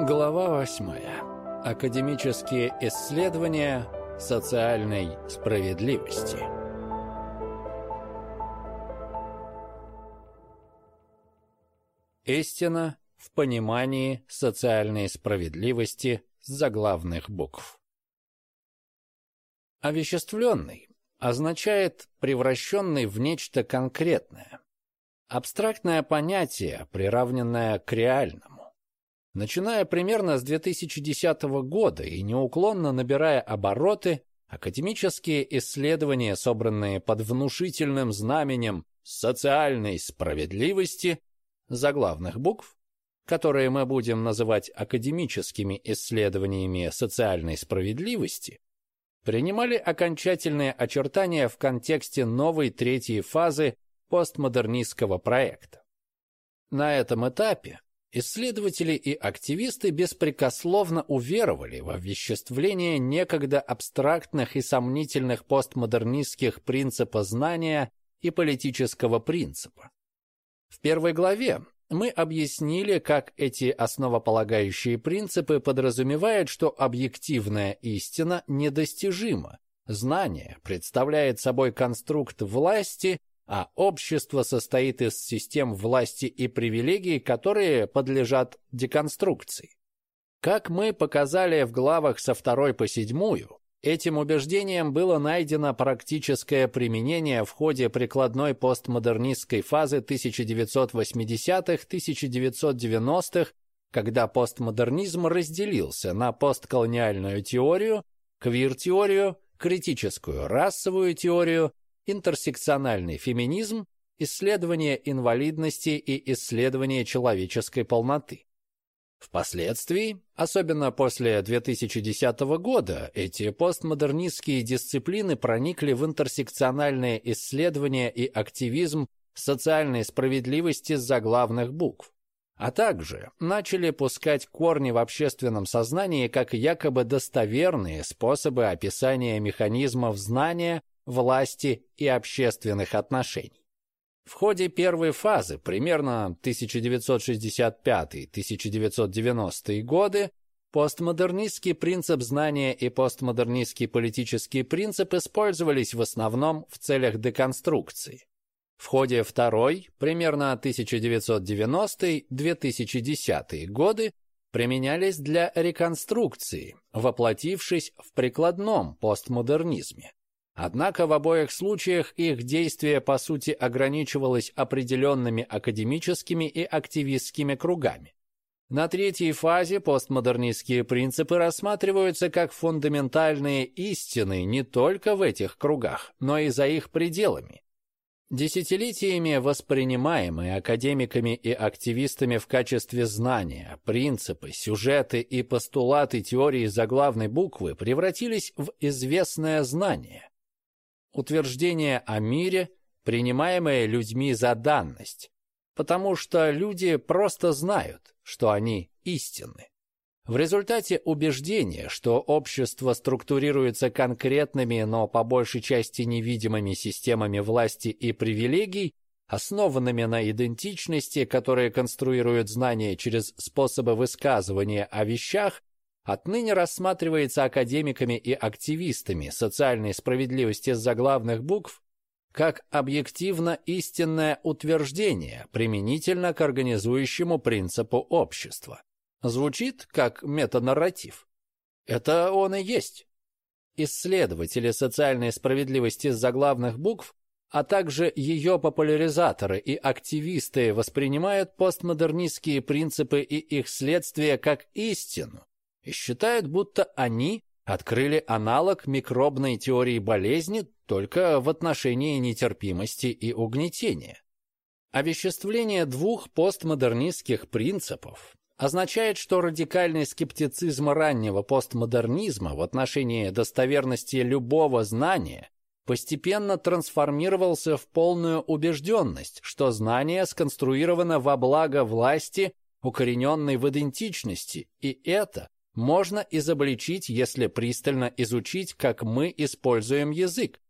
Глава восьмая. Академические исследования социальной справедливости. Истина в понимании социальной справедливости с заглавных букв. Овеществленный означает превращенный в нечто конкретное. Абстрактное понятие, приравненное к реальному. Начиная примерно с 2010 года и неуклонно набирая обороты, академические исследования, собранные под внушительным знаменем социальной справедливости, заглавных букв, которые мы будем называть академическими исследованиями социальной справедливости, принимали окончательные очертания в контексте новой третьей фазы постмодернистского проекта. На этом этапе исследователи и активисты беспрекословно уверовали в овеществление некогда абстрактных и сомнительных постмодернистских принципа знания и политического принципа. В первой главе мы объяснили, как эти основополагающие принципы подразумевают, что объективная истина недостижима. Знание представляет собой конструкт власти, а общество состоит из систем власти и привилегий, которые подлежат деконструкции. Как мы показали в главах со второй по седьмую, Этим убеждением было найдено практическое применение в ходе прикладной постмодернистской фазы 1980-1990-х, когда постмодернизм разделился на постколониальную теорию, квир-теорию, критическую расовую теорию, интерсекциональный феминизм, исследование инвалидности и исследование человеческой полноты. Впоследствии, особенно после 2010 года, эти постмодернистские дисциплины проникли в интерсекциональные исследования и активизм социальной справедливости с заглавных букв, а также начали пускать корни в общественном сознании как якобы достоверные способы описания механизмов знания, власти и общественных отношений. В ходе первой фазы, примерно 1965-1990 годы, постмодернистский принцип знания и постмодернистский политический принцип использовались в основном в целях деконструкции. В ходе второй, примерно 1990-2010 годы, применялись для реконструкции, воплотившись в прикладном постмодернизме. Однако в обоих случаях их действие по сути ограничивалось определенными академическими и активистскими кругами. На третьей фазе постмодернистские принципы рассматриваются как фундаментальные истины не только в этих кругах, но и за их пределами. Десятилетиями воспринимаемые академиками и активистами в качестве знания, принципы, сюжеты и постулаты теории заглавной буквы превратились в известное знание утверждение о мире, принимаемое людьми за данность, потому что люди просто знают, что они истинны. В результате убеждения, что общество структурируется конкретными, но по большей части невидимыми системами власти и привилегий, основанными на идентичности, которые конструируют знания через способы высказывания о вещах, отныне рассматривается академиками и активистами социальной справедливости с заглавных букв как объективно истинное утверждение применительно к организующему принципу общества. Звучит как метанарратив. Это он и есть. Исследователи социальной справедливости с заглавных букв, а также ее популяризаторы и активисты воспринимают постмодернистские принципы и их следствия как истину, и считают, будто они открыли аналог микробной теории болезни только в отношении нетерпимости и угнетения. Овеществление двух постмодернистских принципов означает, что радикальный скептицизм раннего постмодернизма в отношении достоверности любого знания постепенно трансформировался в полную убежденность, что знание сконструировано во благо власти, укорененной в идентичности, и это можно изобличить, если пристально изучить, как мы используем язык.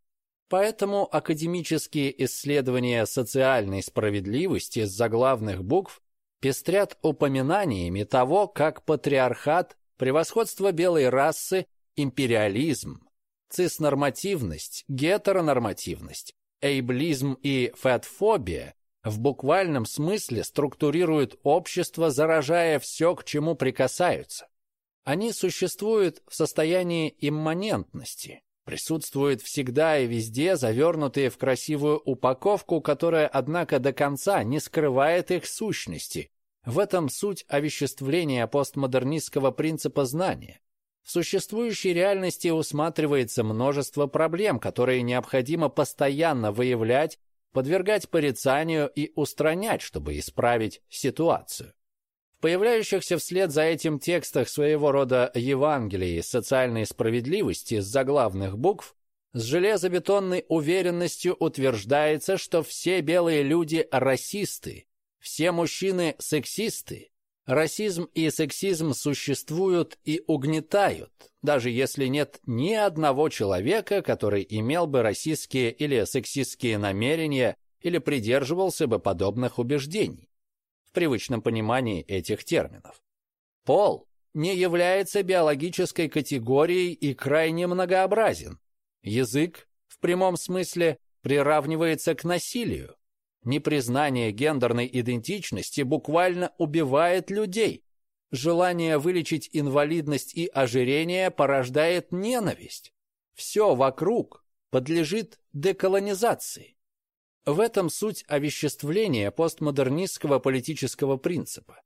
Поэтому академические исследования социальной справедливости с заглавных букв пестрят упоминаниями того, как патриархат, превосходство белой расы, империализм, циснормативность, гетеронормативность, эйблизм и фэтфобия в буквальном смысле структурируют общество, заражая все, к чему прикасаются. Они существуют в состоянии имманентности, присутствуют всегда и везде, завернутые в красивую упаковку, которая, однако, до конца не скрывает их сущности. В этом суть овеществления постмодернистского принципа знания. В существующей реальности усматривается множество проблем, которые необходимо постоянно выявлять, подвергать порицанию и устранять, чтобы исправить ситуацию. Появляющихся вслед за этим текстах своего рода Евангелии социальной справедливости с заглавных букв с железобетонной уверенностью утверждается, что все белые люди расисты, все мужчины сексисты, Расизм и сексизм существуют и угнетают, даже если нет ни одного человека, который имел бы расистские или сексистские намерения или придерживался бы подобных убеждений в привычном понимании этих терминов. Пол не является биологической категорией и крайне многообразен. Язык, в прямом смысле, приравнивается к насилию, Непризнание гендерной идентичности буквально убивает людей. Желание вылечить инвалидность и ожирение порождает ненависть. Все вокруг подлежит деколонизации. В этом суть овеществления постмодернистского политического принципа.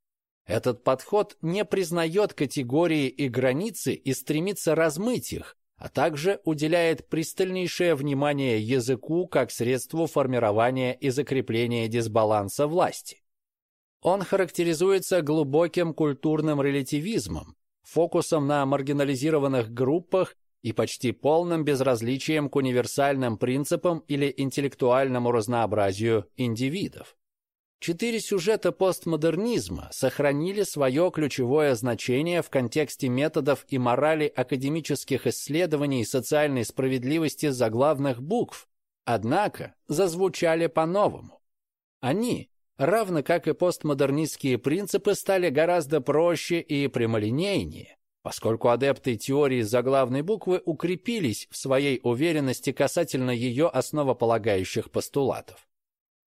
Этот подход не признает категории и границы и стремится размыть их, а также уделяет пристальнейшее внимание языку как средству формирования и закрепления дисбаланса власти. Он характеризуется глубоким культурным релятивизмом, фокусом на маргинализированных группах и почти полным безразличием к универсальным принципам или интеллектуальному разнообразию индивидов. Четыре сюжета постмодернизма сохранили свое ключевое значение в контексте методов и морали академических исследований социальной справедливости заглавных букв, однако зазвучали по-новому. Они, равно как и постмодернистские принципы, стали гораздо проще и прямолинейнее, поскольку адепты теории заглавной буквы укрепились в своей уверенности касательно ее основополагающих постулатов.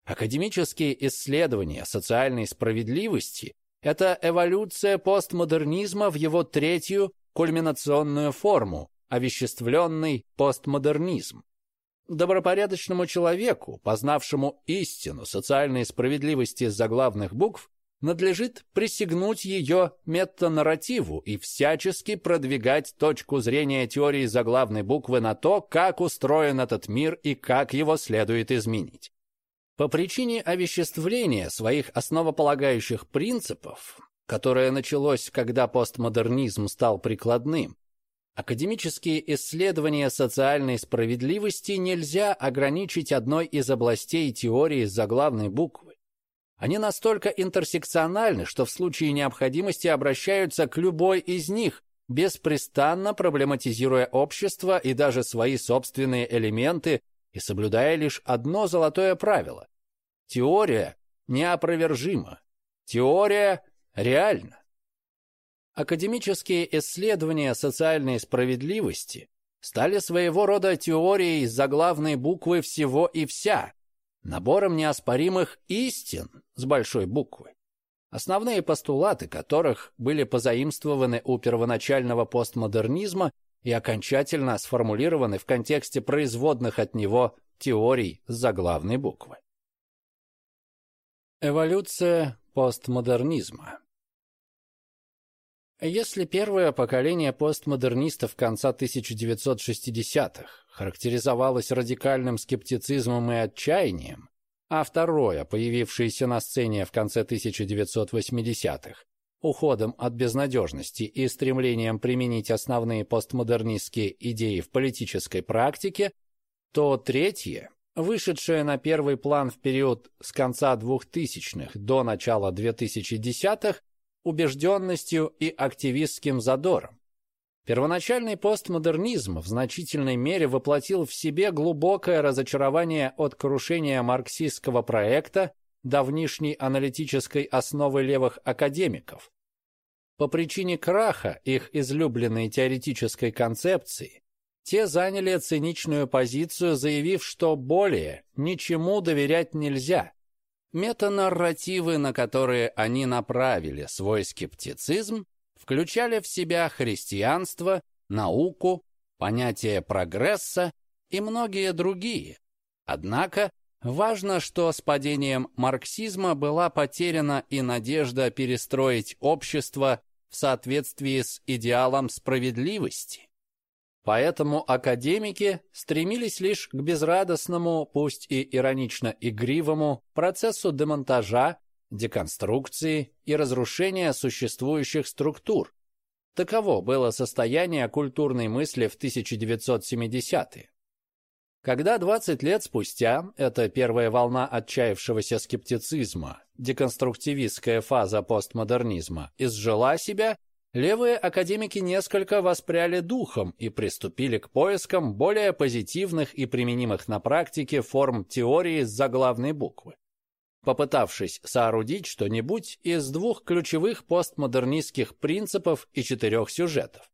Академические исследования социальной справедливости – это эволюция постмодернизма в его третью кульминационную форму – овеществленный постмодернизм. Добропорядочному человеку, познавшему истину социальной справедливости заглавных букв, надлежит присягнуть ее метанарративу и всячески продвигать точку зрения теории заглавной буквы на то, как устроен этот мир и как его следует изменить. По причине овеществления своих основополагающих принципов, которое началось, когда постмодернизм стал прикладным, академические исследования социальной справедливости нельзя ограничить одной из областей теории заглавной буквы. Они настолько интерсекциональны, что в случае необходимости обращаются к любой из них, беспрестанно проблематизируя общество и даже свои собственные элементы и соблюдая лишь одно золотое правило. Теория неопровержима. Теория реальна. Академические исследования социальной справедливости стали своего рода теорией заглавной буквы «всего и вся», набором неоспоримых истин с большой буквы, основные постулаты которых были позаимствованы у первоначального постмодернизма и окончательно сформулированы в контексте производных от него теорий заглавной буквы. Эволюция постмодернизма Если первое поколение постмодернистов конца 1960-х характеризовалось радикальным скептицизмом и отчаянием, а второе, появившееся на сцене в конце 1980-х, уходом от безнадежности и стремлением применить основные постмодернистские идеи в политической практике, то третье, вышедшее на первый план в период с конца 2000-х до начала 2010-х, убежденностью и активистским задором. Первоначальный постмодернизм в значительной мере воплотил в себе глубокое разочарование от крушения марксистского проекта давнишней аналитической основы левых академиков. По причине краха их излюбленной теоретической концепции, те заняли циничную позицию, заявив, что более ничему доверять нельзя. Метанарративы, на которые они направили свой скептицизм, включали в себя христианство, науку, понятие прогресса и многие другие. Однако важно, что с падением марксизма была потеряна и надежда перестроить общество в соответствии с идеалом справедливости. Поэтому академики стремились лишь к безрадостному, пусть и иронично игривому, процессу демонтажа, деконструкции и разрушения существующих структур. Таково было состояние культурной мысли в 1970-е. Когда 20 лет спустя эта первая волна отчаявшегося скептицизма, деконструктивистская фаза постмодернизма, изжила себя, левые академики несколько воспряли духом и приступили к поискам более позитивных и применимых на практике форм теории с заглавной буквы. Попытавшись соорудить что-нибудь из двух ключевых постмодернистских принципов и четырех сюжетов.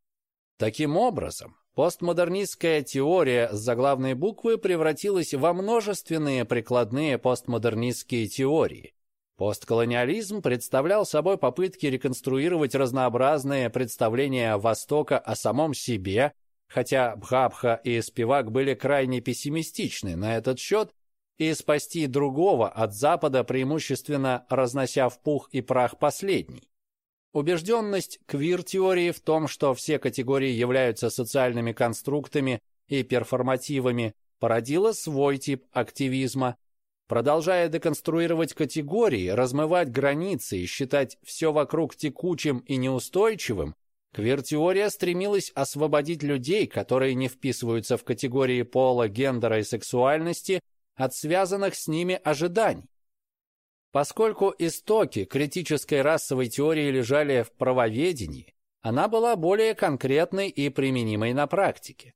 Таким образом, Постмодернистская теория с заглавной буквы превратилась во множественные прикладные постмодернистские теории. Постколониализм представлял собой попытки реконструировать разнообразные представления Востока о самом себе, хотя Бхабха и Спивак были крайне пессимистичны на этот счет, и спасти другого от Запада преимущественно разнося в пух и прах последний. Убежденность квир-теории в том, что все категории являются социальными конструктами и перформативами, породила свой тип активизма. Продолжая деконструировать категории, размывать границы и считать все вокруг текучим и неустойчивым, квир-теория стремилась освободить людей, которые не вписываются в категории пола, гендера и сексуальности, от связанных с ними ожиданий. Поскольку истоки критической расовой теории лежали в правоведении, она была более конкретной и применимой на практике.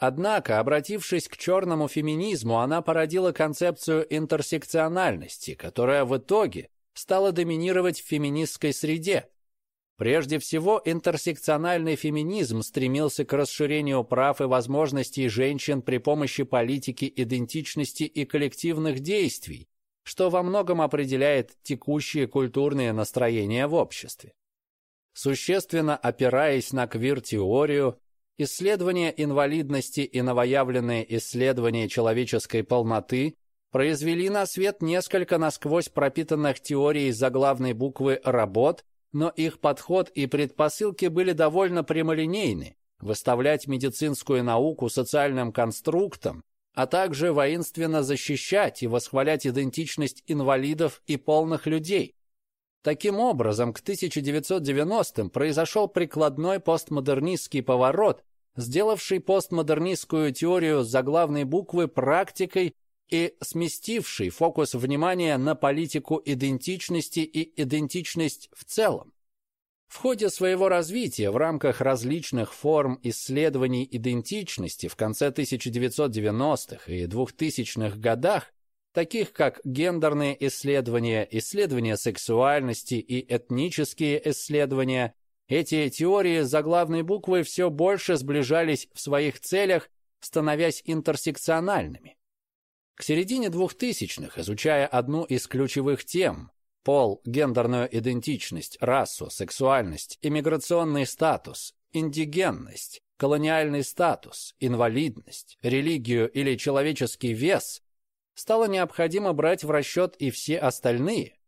Однако, обратившись к черному феминизму, она породила концепцию интерсекциональности, которая в итоге стала доминировать в феминистской среде. Прежде всего, интерсекциональный феминизм стремился к расширению прав и возможностей женщин при помощи политики идентичности и коллективных действий, что во многом определяет текущие культурные настроения в обществе. Существенно опираясь на квир-теорию, исследования инвалидности и новоявленные исследования человеческой полноты произвели на свет несколько насквозь пропитанных теорией заглавной буквы работ, но их подход и предпосылки были довольно прямолинейны. Выставлять медицинскую науку социальным конструктом а также воинственно защищать и восхвалять идентичность инвалидов и полных людей. Таким образом, к 1990-м произошел прикладной постмодернистский поворот, сделавший постмодернистскую теорию заглавной буквы практикой и сместивший фокус внимания на политику идентичности и идентичность в целом. В ходе своего развития в рамках различных форм исследований идентичности в конце 1990-х и 2000-х годах, таких как гендерные исследования, исследования сексуальности и этнические исследования, эти теории заглавной буквы все больше сближались в своих целях, становясь интерсекциональными. К середине 2000-х, изучая одну из ключевых тем пол, гендерную идентичность, расу, сексуальность, иммиграционный статус, индигенность, колониальный статус, инвалидность, религию или человеческий вес, стало необходимо брать в расчет и все остальные.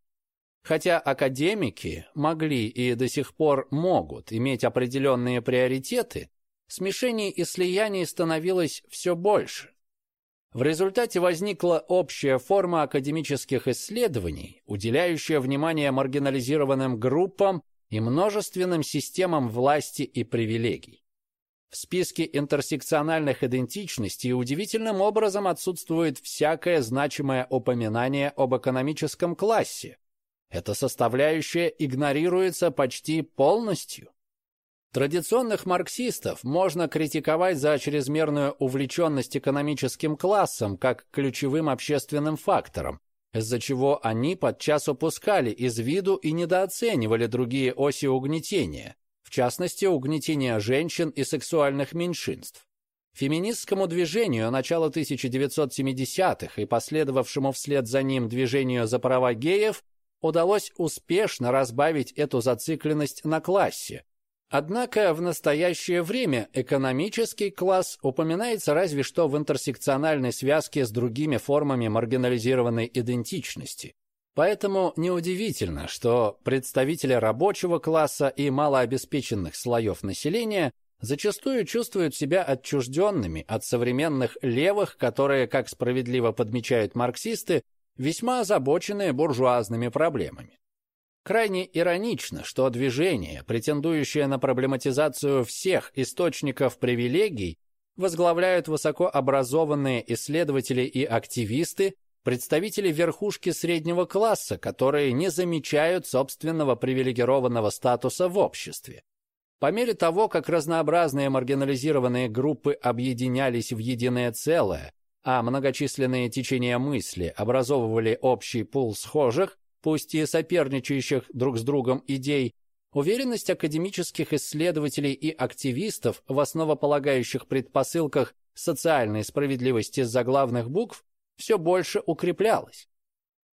Хотя академики могли и до сих пор могут иметь определенные приоритеты, смешений и слияний становилось все больше. В результате возникла общая форма академических исследований, уделяющая внимание маргинализированным группам и множественным системам власти и привилегий. В списке интерсекциональных идентичностей удивительным образом отсутствует всякое значимое упоминание об экономическом классе. Эта составляющая игнорируется почти полностью. Традиционных марксистов можно критиковать за чрезмерную увлеченность экономическим классом как ключевым общественным фактором, из-за чего они подчас упускали из виду и недооценивали другие оси угнетения, в частности, угнетения женщин и сексуальных меньшинств. Феминистскому движению начала 1970-х и последовавшему вслед за ним движению за права геев удалось успешно разбавить эту зацикленность на классе. Однако в настоящее время экономический класс упоминается разве что в интерсекциональной связке с другими формами маргинализированной идентичности. Поэтому неудивительно, что представители рабочего класса и малообеспеченных слоев населения зачастую чувствуют себя отчужденными от современных левых, которые, как справедливо подмечают марксисты, весьма озабочены буржуазными проблемами. Крайне иронично, что движение, претендующее на проблематизацию всех источников привилегий, возглавляют высокообразованные исследователи и активисты, представители верхушки среднего класса, которые не замечают собственного привилегированного статуса в обществе. По мере того, как разнообразные маргинализированные группы объединялись в единое целое, а многочисленные течения мысли образовывали общий пул схожих, пусть и соперничающих друг с другом идей, уверенность академических исследователей и активистов в основополагающих предпосылках социальной справедливости заглавных букв все больше укреплялась.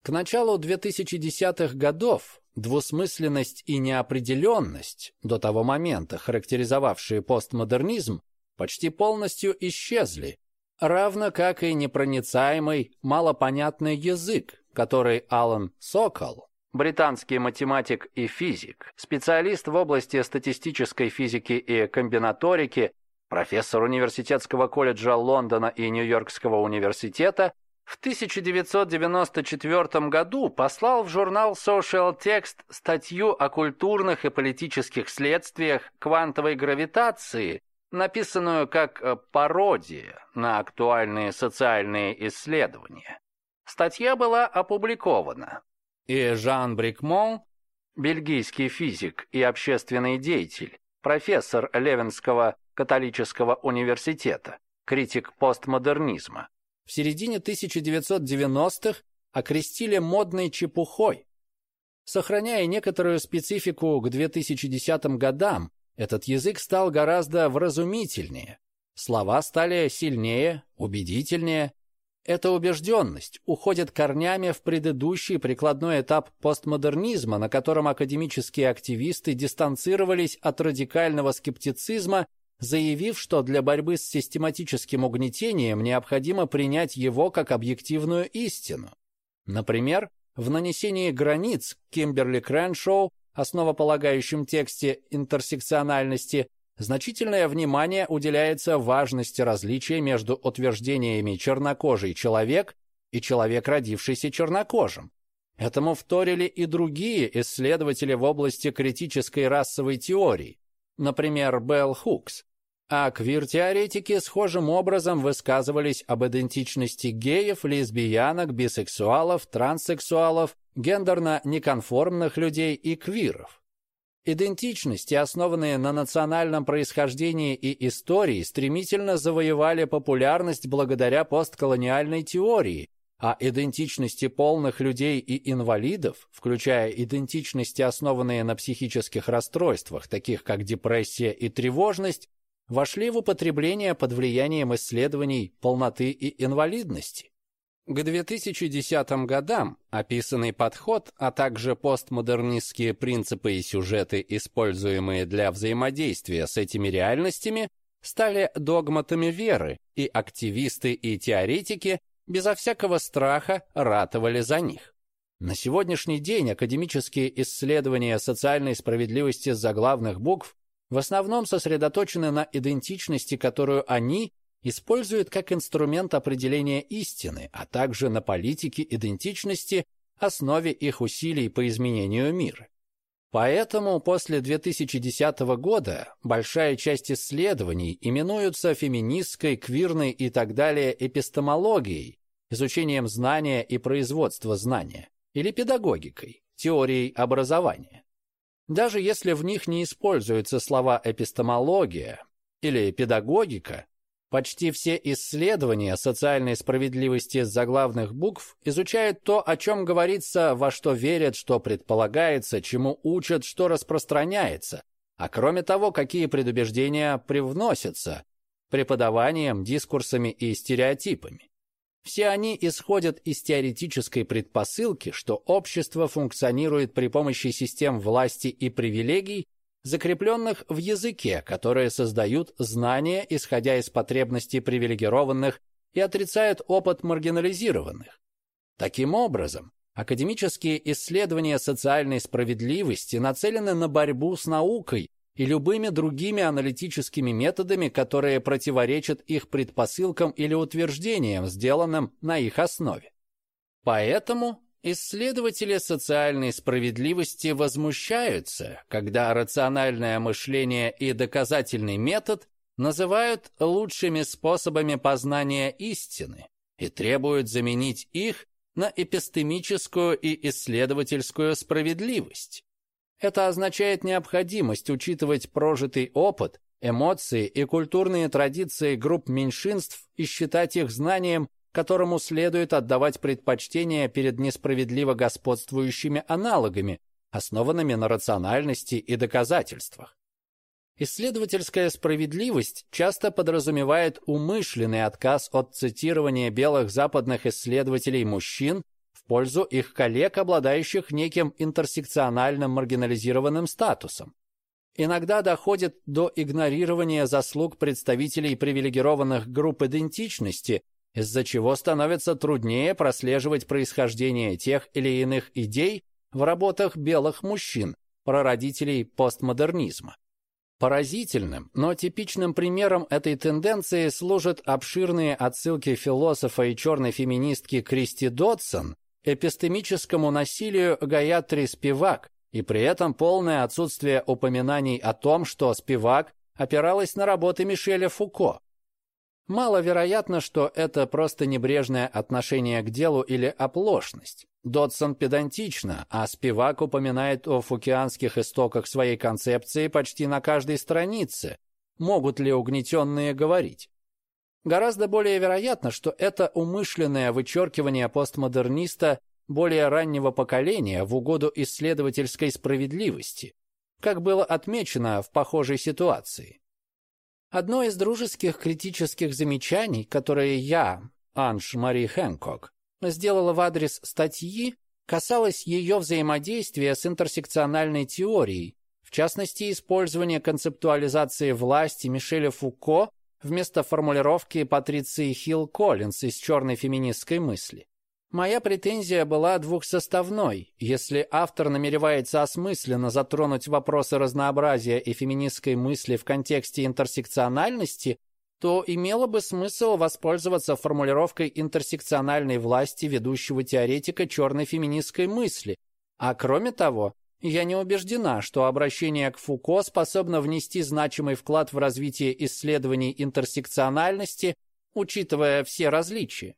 К началу 2010-х годов двусмысленность и неопределенность, до того момента характеризовавшие постмодернизм, почти полностью исчезли, равно как и непроницаемый, малопонятный язык, который Алан Сокол, британский математик и физик, специалист в области статистической физики и комбинаторики, профессор университетского колледжа Лондона и Нью-Йоркского университета, в 1994 году послал в журнал Social Text статью о культурных и политических следствиях квантовой гравитации, написанную как э, пародия на актуальные социальные исследования. Статья была опубликована, и Жан Брикмон, бельгийский физик и общественный деятель, профессор Левенского католического университета, критик постмодернизма, в середине 1990-х окрестили модной чепухой. Сохраняя некоторую специфику к 2010 годам, этот язык стал гораздо вразумительнее. Слова стали сильнее, убедительнее. Эта убежденность уходит корнями в предыдущий прикладной этап постмодернизма, на котором академические активисты дистанцировались от радикального скептицизма заявив, что для борьбы с систематическим угнетением необходимо принять его как объективную истину. Например, в нанесении границ Кимберли Крэншоу, основополагающем тексте интерсекциональности, значительное внимание уделяется важности различия между утверждениями «чернокожий человек» и «человек, родившийся чернокожим». Этому вторили и другие исследователи в области критической расовой теории, например, Белл Хукс, а квир-теоретики схожим образом высказывались об идентичности геев, лесбиянок, бисексуалов, транссексуалов, гендерно-неконформных людей и квиров. Идентичности, основанные на национальном происхождении и истории, стремительно завоевали популярность благодаря постколониальной теории, а идентичности полных людей и инвалидов, включая идентичности, основанные на психических расстройствах, таких как депрессия и тревожность, вошли в употребление под влиянием исследований полноты и инвалидности. К 2010 годам описанный подход, а также постмодернистские принципы и сюжеты, используемые для взаимодействия с этими реальностями, стали догматами веры, и активисты и теоретики безо всякого страха ратовали за них. На сегодняшний день академические исследования социальной справедливости заглавных букв в основном сосредоточены на идентичности, которую они используют как инструмент определения истины, а также на политике идентичности, основе их усилий по изменению мира. Поэтому после 2010 года большая часть исследований именуются феминистской, квирной и так далее эпистемологией, изучением знания и производства знания, или педагогикой, теорией образования. Даже если в них не используются слова эпистемология или педагогика, Почти все исследования социальной справедливости с заглавных букв изучают то, о чем говорится, во что верят, что предполагается, чему учат, что распространяется, а кроме того, какие предубеждения привносятся преподаванием, дискурсами и стереотипами. Все они исходят из теоретической предпосылки, что общество функционирует при помощи систем власти и привилегий, закрепленных в языке, которые создают знания, исходя из потребностей привилегированных и отрицают опыт маргинализированных. Таким образом, академические исследования социальной справедливости нацелены на борьбу с наукой и любыми другими аналитическими методами, которые противоречат их предпосылкам или утверждениям, сделанным на их основе. Поэтому Исследователи социальной справедливости возмущаются, когда рациональное мышление и доказательный метод называют лучшими способами познания истины и требуют заменить их на эпистемическую и исследовательскую справедливость. Это означает необходимость учитывать прожитый опыт, эмоции и культурные традиции групп меньшинств и считать их знанием которому следует отдавать предпочтение перед несправедливо господствующими аналогами, основанными на рациональности и доказательствах. Исследовательская справедливость часто подразумевает умышленный отказ от цитирования белых западных исследователей мужчин пользу их коллег, обладающих неким интерсекциональным маргинализированным статусом. Иногда доходит до игнорирования заслуг представителей привилегированных групп идентичности, из-за чего становится труднее прослеживать происхождение тех или иных идей в работах белых мужчин, прародителей постмодернизма. Поразительным, но типичным примером этой тенденции служат обширные отсылки философа и черной феминистки Кристи Додсон эпистемическому насилию Гаятри Спивак и при этом полное отсутствие упоминаний о том, что Спивак опиралась на работы Мишеля Фуко, Маловероятно, что это просто небрежное отношение к делу или оплошность. Додсон педантично, а Спивак упоминает о фукианских истоках своей концепции почти на каждой странице. Могут ли угнетенные говорить? Гораздо более вероятно, что это умышленное вычеркивание постмодерниста более раннего поколения в угоду исследовательской справедливости, как было отмечено в похожей ситуации. Одно из дружеских критических замечаний, которые я, Анж Мари Хэнкок, сделала в адрес статьи, касалось ее взаимодействия с интерсекциональной теорией, в частности, использования концептуализации власти Мишеля Фуко вместо формулировки Патриции Хилл Коллинс из черной феминистской мысли. Моя претензия была двухсоставной. Если автор намеревается осмысленно затронуть вопросы разнообразия и феминистской мысли в контексте интерсекциональности, то имело бы смысл воспользоваться формулировкой интерсекциональной власти ведущего теоретика черной феминистской мысли. А кроме того, я не убеждена, что обращение к Фуко способно внести значимый вклад в развитие исследований интерсекциональности, учитывая все различия.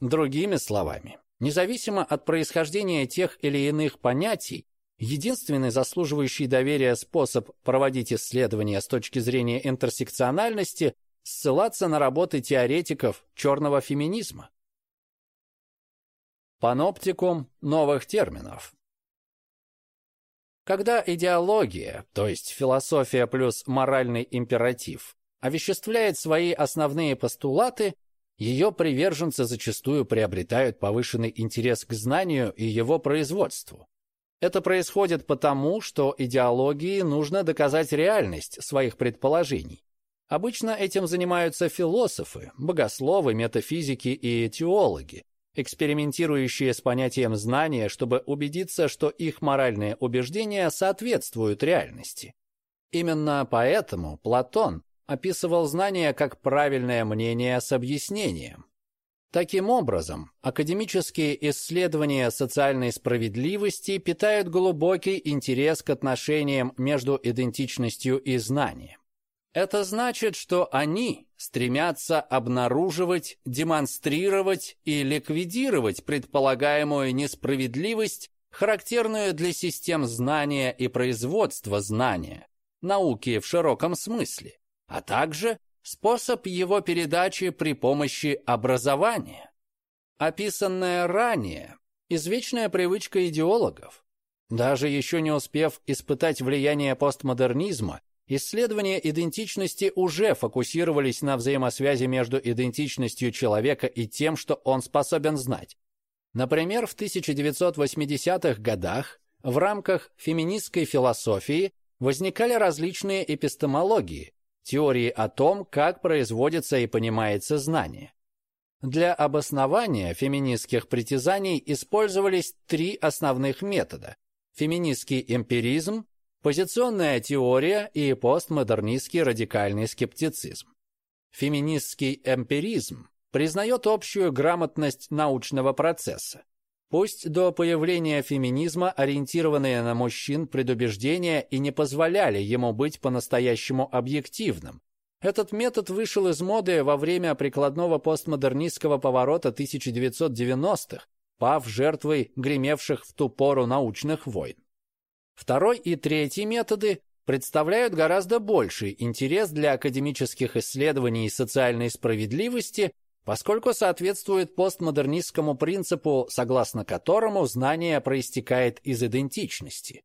Другими словами, независимо от происхождения тех или иных понятий, единственный заслуживающий доверия способ проводить исследования с точки зрения интерсекциональности – ссылаться на работы теоретиков черного феминизма. Паноптикум новых терминов. Когда идеология, то есть философия плюс моральный императив, овеществляет свои основные постулаты, ее приверженцы зачастую приобретают повышенный интерес к знанию и его производству. Это происходит потому, что идеологии нужно доказать реальность своих предположений. Обычно этим занимаются философы, богословы, метафизики и теологи, экспериментирующие с понятием знания, чтобы убедиться, что их моральные убеждения соответствуют реальности. Именно поэтому Платон описывал знание как правильное мнение с объяснением. Таким образом, академические исследования социальной справедливости питают глубокий интерес к отношениям между идентичностью и знанием. Это значит, что они стремятся обнаруживать, демонстрировать и ликвидировать предполагаемую несправедливость, характерную для систем знания и производства знания, науки в широком смысле а также способ его передачи при помощи образования. Описанная ранее извечная привычка идеологов. Даже еще не успев испытать влияние постмодернизма, исследования идентичности уже фокусировались на взаимосвязи между идентичностью человека и тем, что он способен знать. Например, в 1980-х годах в рамках феминистской философии возникали различные эпистемологии, теории о том, как производится и понимается знание. Для обоснования феминистских притязаний использовались три основных метода – феминистский эмпиризм, позиционная теория и постмодернистский радикальный скептицизм. Феминистский эмпиризм признает общую грамотность научного процесса. Пусть до появления феминизма ориентированные на мужчин предубеждения и не позволяли ему быть по-настоящему объективным, этот метод вышел из моды во время прикладного постмодернистского поворота 1990-х, пав жертвой гремевших в ту пору научных войн. Второй и третий методы представляют гораздо больший интерес для академических исследований социальной справедливости, поскольку соответствуют постмодернистскому принципу, согласно которому знание проистекает из идентичности.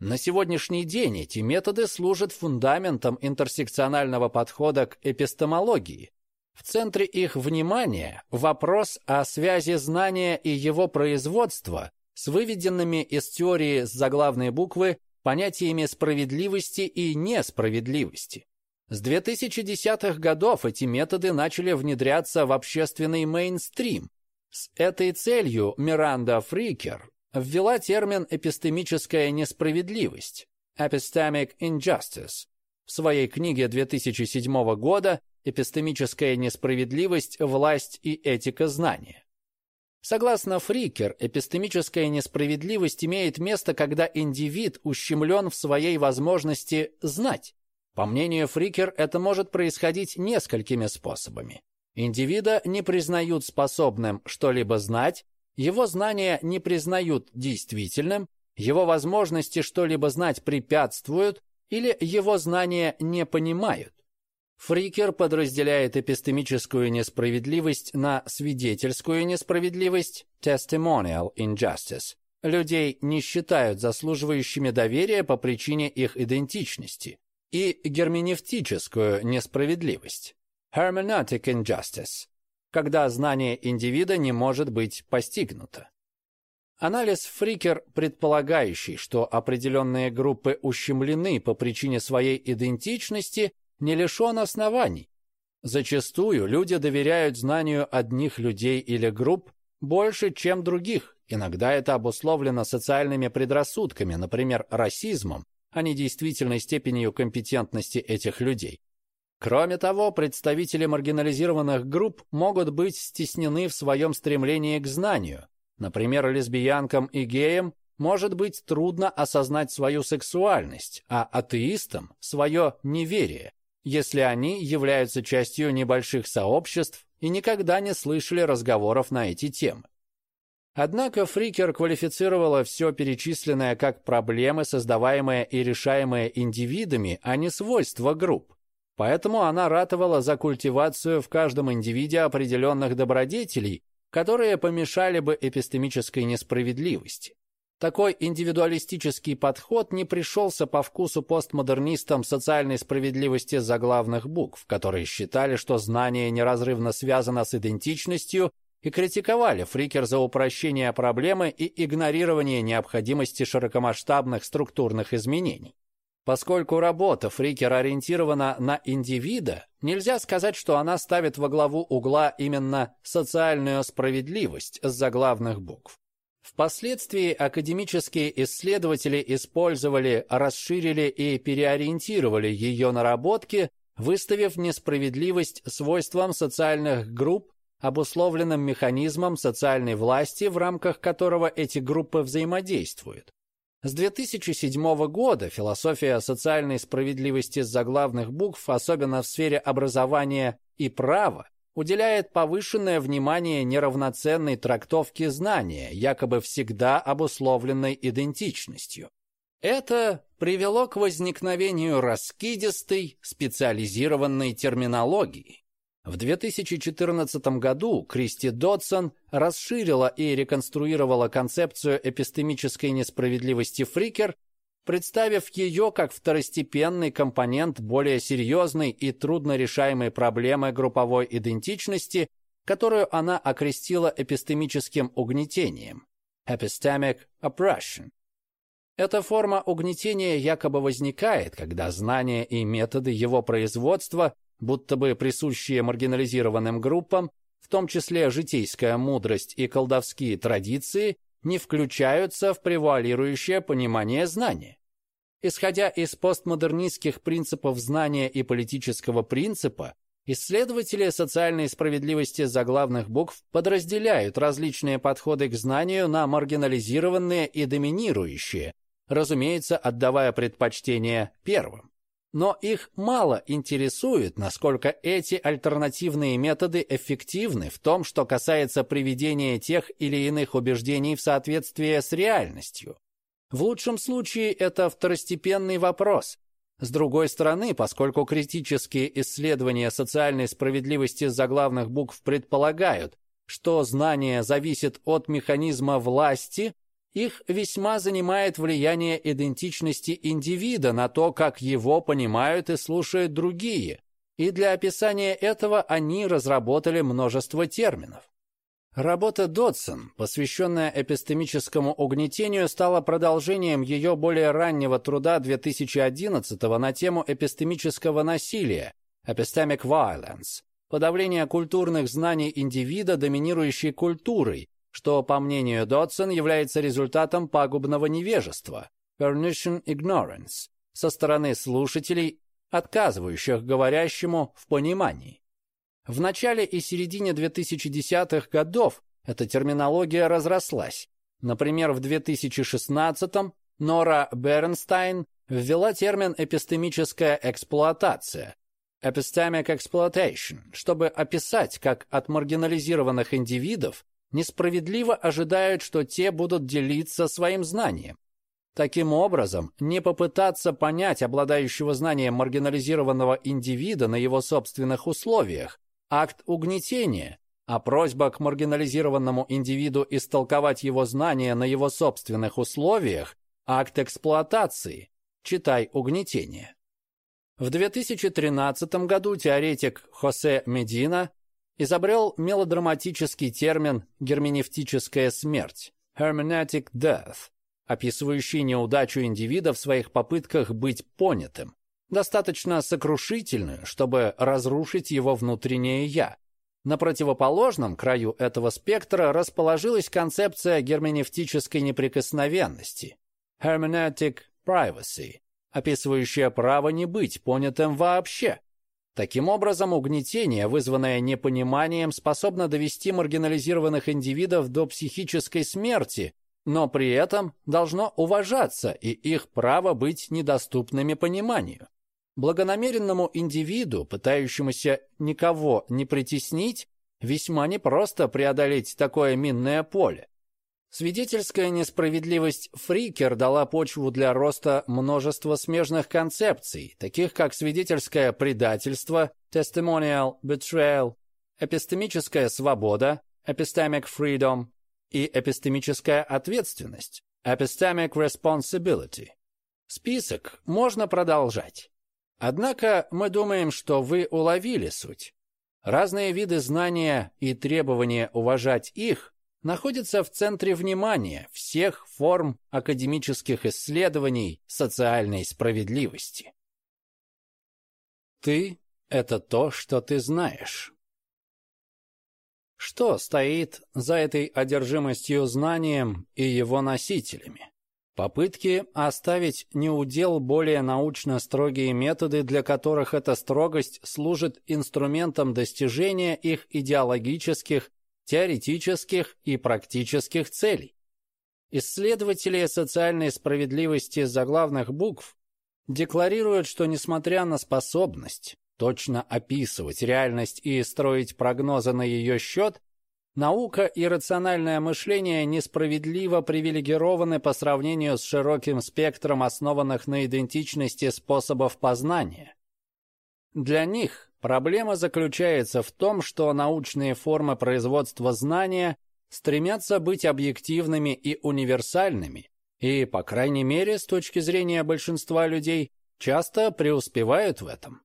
На сегодняшний день эти методы служат фундаментом интерсекционального подхода к эпистемологии. В центре их внимания вопрос о связи знания и его производства с выведенными из теории с заглавной буквы понятиями справедливости и несправедливости. С 2010-х годов эти методы начали внедряться в общественный мейнстрим. С этой целью Миранда Фрикер ввела термин «эпистемическая несправедливость» «epistemic injustice» в своей книге 2007 года «Эпистемическая несправедливость. Власть и этика знания». Согласно Фрикер, эпистемическая несправедливость имеет место, когда индивид ущемлен в своей возможности знать. По мнению Фрикер, это может происходить несколькими способами. Индивида не признают способным что-либо знать, его знания не признают действительным, его возможности что-либо знать препятствуют или его знания не понимают. Фрикер подразделяет эпистемическую несправедливость на свидетельскую несправедливость testimonial injustice. Людей не считают заслуживающими доверия по причине их идентичности и герменевтическую несправедливость hermeneutic injustice когда знание индивида не может быть постигнуто. Анализ Фрикер, предполагающий, что определенные группы ущемлены по причине своей идентичности, не лишен оснований. Зачастую люди доверяют знанию одних людей или групп больше, чем других. Иногда это обусловлено социальными предрассудками, например, расизмом, а не действительной степенью компетентности этих людей. Кроме того, представители маргинализированных групп могут быть стеснены в своем стремлении к знанию. Например, лесбиянкам и геям может быть трудно осознать свою сексуальность, а атеистам – свое неверие, если они являются частью небольших сообществ и никогда не слышали разговоров на эти темы. Однако Фрикер квалифицировала все перечисленное как проблемы, создаваемые и решаемые индивидами, а не свойства групп. Поэтому она ратовала за культивацию в каждом индивиде определенных добродетелей, которые помешали бы эпистемической несправедливости. Такой индивидуалистический подход не пришелся по вкусу постмодернистам социальной справедливости заглавных букв, которые считали, что знание неразрывно связано с идентичностью и критиковали Фрикер за упрощение проблемы и игнорирование необходимости широкомасштабных структурных изменений. Поскольку работа Фрикер ориентирована на индивида, нельзя сказать, что она ставит во главу угла именно социальную справедливость с заглавных букв. Впоследствии академические исследователи использовали, расширили и переориентировали ее наработки, выставив несправедливость свойством социальных групп, обусловленным механизмом социальной власти, в рамках которого эти группы взаимодействуют. С 2007 года философия социальной справедливости с заглавных букв, особенно в сфере образования и права, уделяет повышенное внимание неравноценной трактовке знания, якобы всегда обусловленной идентичностью. Это привело к возникновению раскидистой специализированной терминологии. В 2014 году Кристи Додсон расширила и реконструировала концепцию эпистемической несправедливости Фрикер, представив ее как второстепенный компонент более серьезной и труднорешаемой проблемы групповой идентичности, которую она окрестила эпистемическим угнетением – epistemic oppression. Эта форма угнетения якобы возникает, когда знания и методы его производства, будто бы присущие маргинализированным группам, в том числе житейская мудрость и колдовские традиции, не включаются в превуалирующее понимание знания. Исходя из постмодернистских принципов знания и политического принципа, исследователи социальной справедливости заглавных букв подразделяют различные подходы к знанию на маргинализированные и доминирующие, разумеется, отдавая предпочтение первым. Но их мало интересует, насколько эти альтернативные методы эффективны в том, что касается приведения тех или иных убеждений в соответствие с реальностью. В лучшем случае это второстепенный вопрос. С другой стороны, поскольку критические исследования социальной справедливости заглавных букв предполагают, что знание зависит от механизма власти, их весьма занимает влияние идентичности индивида на то, как его понимают и слушают другие, и для описания этого они разработали множество терминов. Работа Додсон, посвященная эпистемическому угнетению, стала продолжением ее более раннего труда 2011 на тему эпистемического насилия «Epistemic Violence», подавление культурных знаний индивида доминирующей культурой, что, по мнению Додсон, является результатом пагубного невежества (pernicious ignorance) со стороны слушателей, отказывающих говорящему в понимании. В начале и середине 2010-х годов эта терминология разрослась. Например, в 2016-м Нора Бернстайн ввела термин «эпистемическая эксплуатация» epistemic exploitation, чтобы описать, как от маргинализированных индивидов несправедливо ожидают, что те будут делиться своим знанием. Таким образом, не попытаться понять обладающего знанием маргинализированного индивида на его собственных условиях – акт угнетения, а просьба к маргинализированному индивиду истолковать его знания на его собственных условиях – акт эксплуатации, читай угнетение. В 2013 году теоретик Хосе Медина изобрел мелодраматический термин «герменевтическая смерть» hermeneutic death, описывающий неудачу индивида в своих попытках быть понятым, достаточно сокрушительную, чтобы разрушить его внутреннее «я». На противоположном краю этого спектра расположилась концепция герменевтической неприкосновенности hermeneutic privacy, описывающая право не быть понятым вообще, Таким образом, угнетение, вызванное непониманием, способно довести маргинализированных индивидов до психической смерти, но при этом должно уважаться и их право быть недоступными пониманию. Благонамеренному индивиду, пытающемуся никого не притеснить, весьма непросто преодолеть такое минное поле. Свидетельская несправедливость Фрикер дала почву для роста множества смежных концепций, таких как свидетельское предательство, testimonial betrayal, эпистемическая свобода, epistemic freedom и эпистемическая ответственность, epistemic responsibility. Список можно продолжать. Однако мы думаем, что вы уловили суть. Разные виды знания и требования уважать их находится в центре внимания всех форм академических исследований социальной справедливости. Ты — это то, что ты знаешь. Что стоит за этой одержимостью знанием и его носителями? Попытки оставить неудел более научно строгие методы, для которых эта строгость служит инструментом достижения их идеологических теоретических и практических целей. Исследователи социальной справедливости заглавных букв декларируют, что несмотря на способность точно описывать реальность и строить прогнозы на ее счет, Наука и рациональное мышление несправедливо привилегированы по сравнению с широким спектром основанных на идентичности способов познания. Для них проблема заключается в том, что научные формы производства знания стремятся быть объективными и универсальными, и, по крайней мере, с точки зрения большинства людей, часто преуспевают в этом.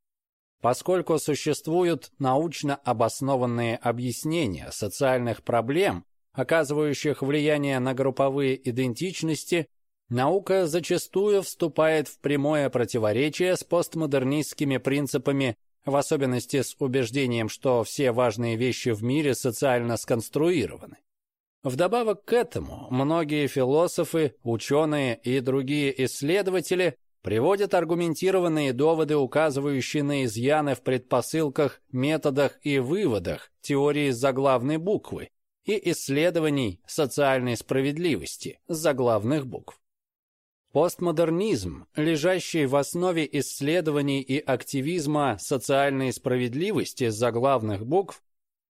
Поскольку существуют научно обоснованные объяснения социальных проблем, оказывающих влияние на групповые идентичности, наука зачастую вступает в прямое противоречие с постмодернистскими принципами, в особенности с убеждением, что все важные вещи в мире социально сконструированы. Вдобавок к этому, многие философы, ученые и другие исследователи приводят аргументированные доводы, указывающие на изъяны в предпосылках, методах и выводах теории заглавной буквы и исследований социальной справедливости заглавных букв. Постмодернизм, лежащий в основе исследований и активизма социальной справедливости заглавных букв,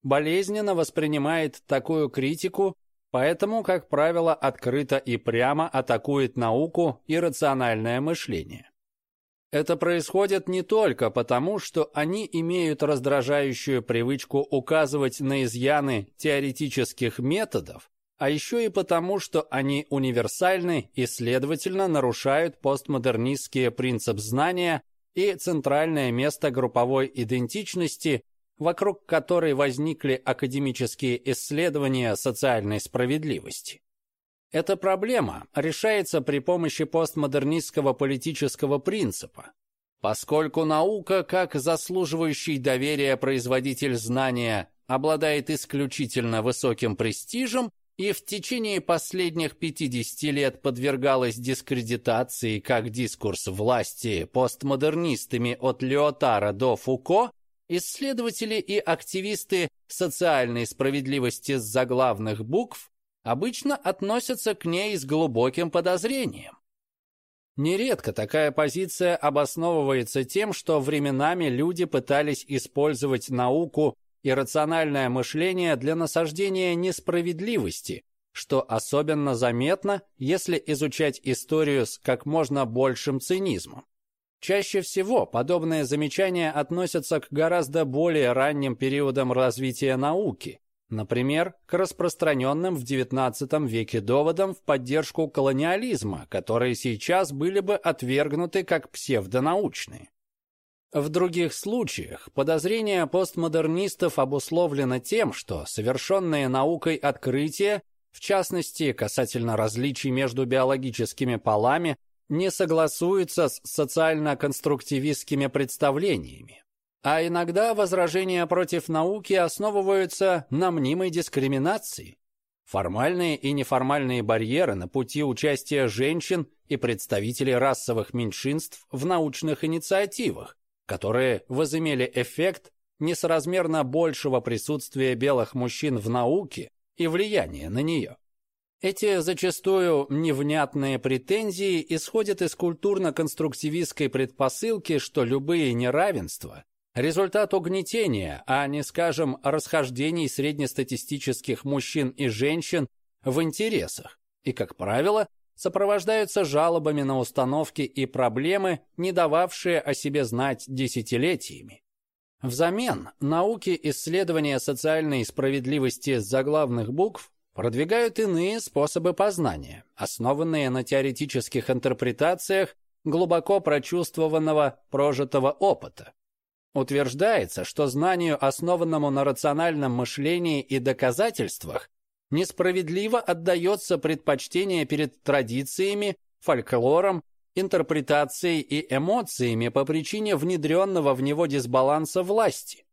болезненно воспринимает такую критику Поэтому, как правило, открыто и прямо атакует науку и рациональное мышление. Это происходит не только потому, что они имеют раздражающую привычку указывать на изъяны теоретических методов, а еще и потому, что они универсальны и, следовательно, нарушают постмодернистские принцип знания и центральное место групповой идентичности вокруг которой возникли академические исследования социальной справедливости. Эта проблема решается при помощи постмодернистского политического принципа. Поскольку наука, как заслуживающий доверия производитель знания, обладает исключительно высоким престижем и в течение последних 50 лет подвергалась дискредитации как дискурс власти постмодернистами от Леотара до Фуко, Исследователи и активисты социальной справедливости с заглавных букв обычно относятся к ней с глубоким подозрением. Нередко такая позиция обосновывается тем, что временами люди пытались использовать науку и рациональное мышление для насаждения несправедливости, что особенно заметно, если изучать историю с как можно большим цинизмом. Чаще всего подобные замечания относятся к гораздо более ранним периодам развития науки, например, к распространенным в XIX веке доводам в поддержку колониализма, которые сейчас были бы отвергнуты как псевдонаучные. В других случаях подозрения постмодернистов обусловлено тем, что совершенные наукой открытия, в частности касательно различий между биологическими полами, не согласуется с социально-конструктивистскими представлениями. А иногда возражения против науки основываются на мнимой дискриминации. Формальные и неформальные барьеры на пути участия женщин и представителей расовых меньшинств в научных инициативах, которые возымели эффект несоразмерно большего присутствия белых мужчин в науке и влияния на нее. Эти зачастую невнятные претензии исходят из культурно-конструктивистской предпосылки, что любые неравенства – результат угнетения, а не, скажем, расхождений среднестатистических мужчин и женщин в интересах, и, как правило, сопровождаются жалобами на установки и проблемы, не дававшие о себе знать десятилетиями. Взамен науки исследования социальной справедливости заглавных букв продвигают иные способы познания, основанные на теоретических интерпретациях глубоко прочувствованного прожитого опыта. Утверждается, что знанию, основанному на рациональном мышлении и доказательствах, несправедливо отдается предпочтение перед традициями, фольклором, интерпретацией и эмоциями по причине внедренного в него дисбаланса власти.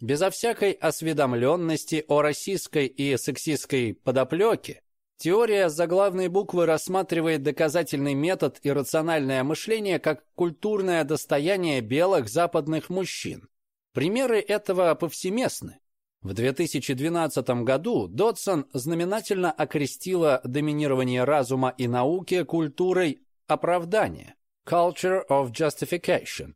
Безо всякой осведомленности о российской и сексистской подоплеке, теория заглавной буквы рассматривает доказательный метод и рациональное мышление как культурное достояние белых западных мужчин. Примеры этого повсеместны. В 2012 году Додсон знаменательно окрестила доминирование разума и науки культурой оправдания – culture of justification,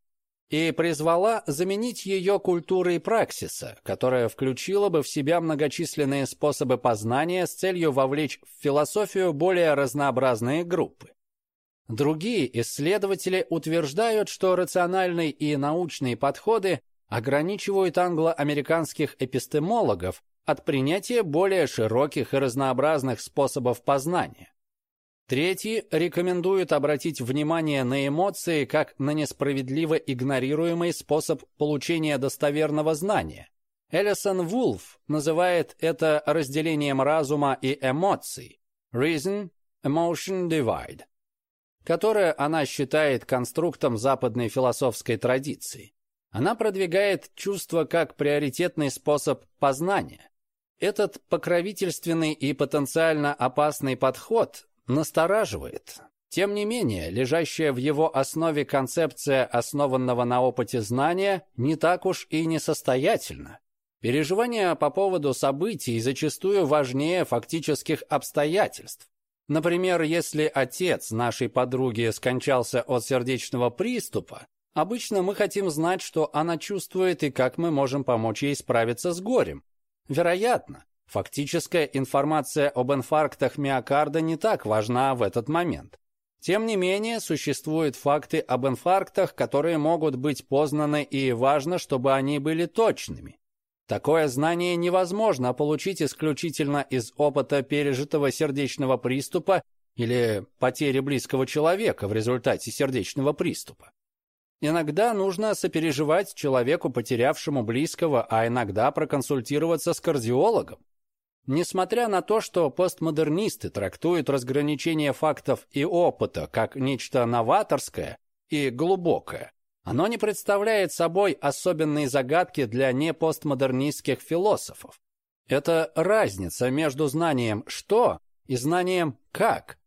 и призвала заменить ее культурой праксиса, которая включила бы в себя многочисленные способы познания с целью вовлечь в философию более разнообразные группы. Другие исследователи утверждают, что рациональные и научные подходы ограничивают англо-американских эпистемологов от принятия более широких и разнообразных способов познания. Третьи рекомендуют обратить внимание на эмоции как на несправедливо игнорируемый способ получения достоверного знания. Эллисон Вулф называет это разделением разума и эмоций Reason-Emotion Divide, которое она считает конструктом западной философской традиции. Она продвигает чувство как приоритетный способ познания. Этот покровительственный и потенциально опасный подход настораживает. Тем не менее, лежащая в его основе концепция основанного на опыте знания не так уж и несостоятельна. Переживания по поводу событий зачастую важнее фактических обстоятельств. Например, если отец нашей подруги скончался от сердечного приступа, обычно мы хотим знать, что она чувствует и как мы можем помочь ей справиться с горем. Вероятно, Фактическая информация об инфарктах миокарда не так важна в этот момент. Тем не менее, существуют факты об инфарктах, которые могут быть познаны, и важно, чтобы они были точными. Такое знание невозможно получить исключительно из опыта пережитого сердечного приступа или потери близкого человека в результате сердечного приступа. Иногда нужно сопереживать человеку, потерявшему близкого, а иногда проконсультироваться с кардиологом. Несмотря на то, что постмодернисты трактуют разграничение фактов и опыта как нечто новаторское и глубокое, оно не представляет собой особенные загадки для непостмодернистских философов. Это разница между знанием «что» и знанием «как».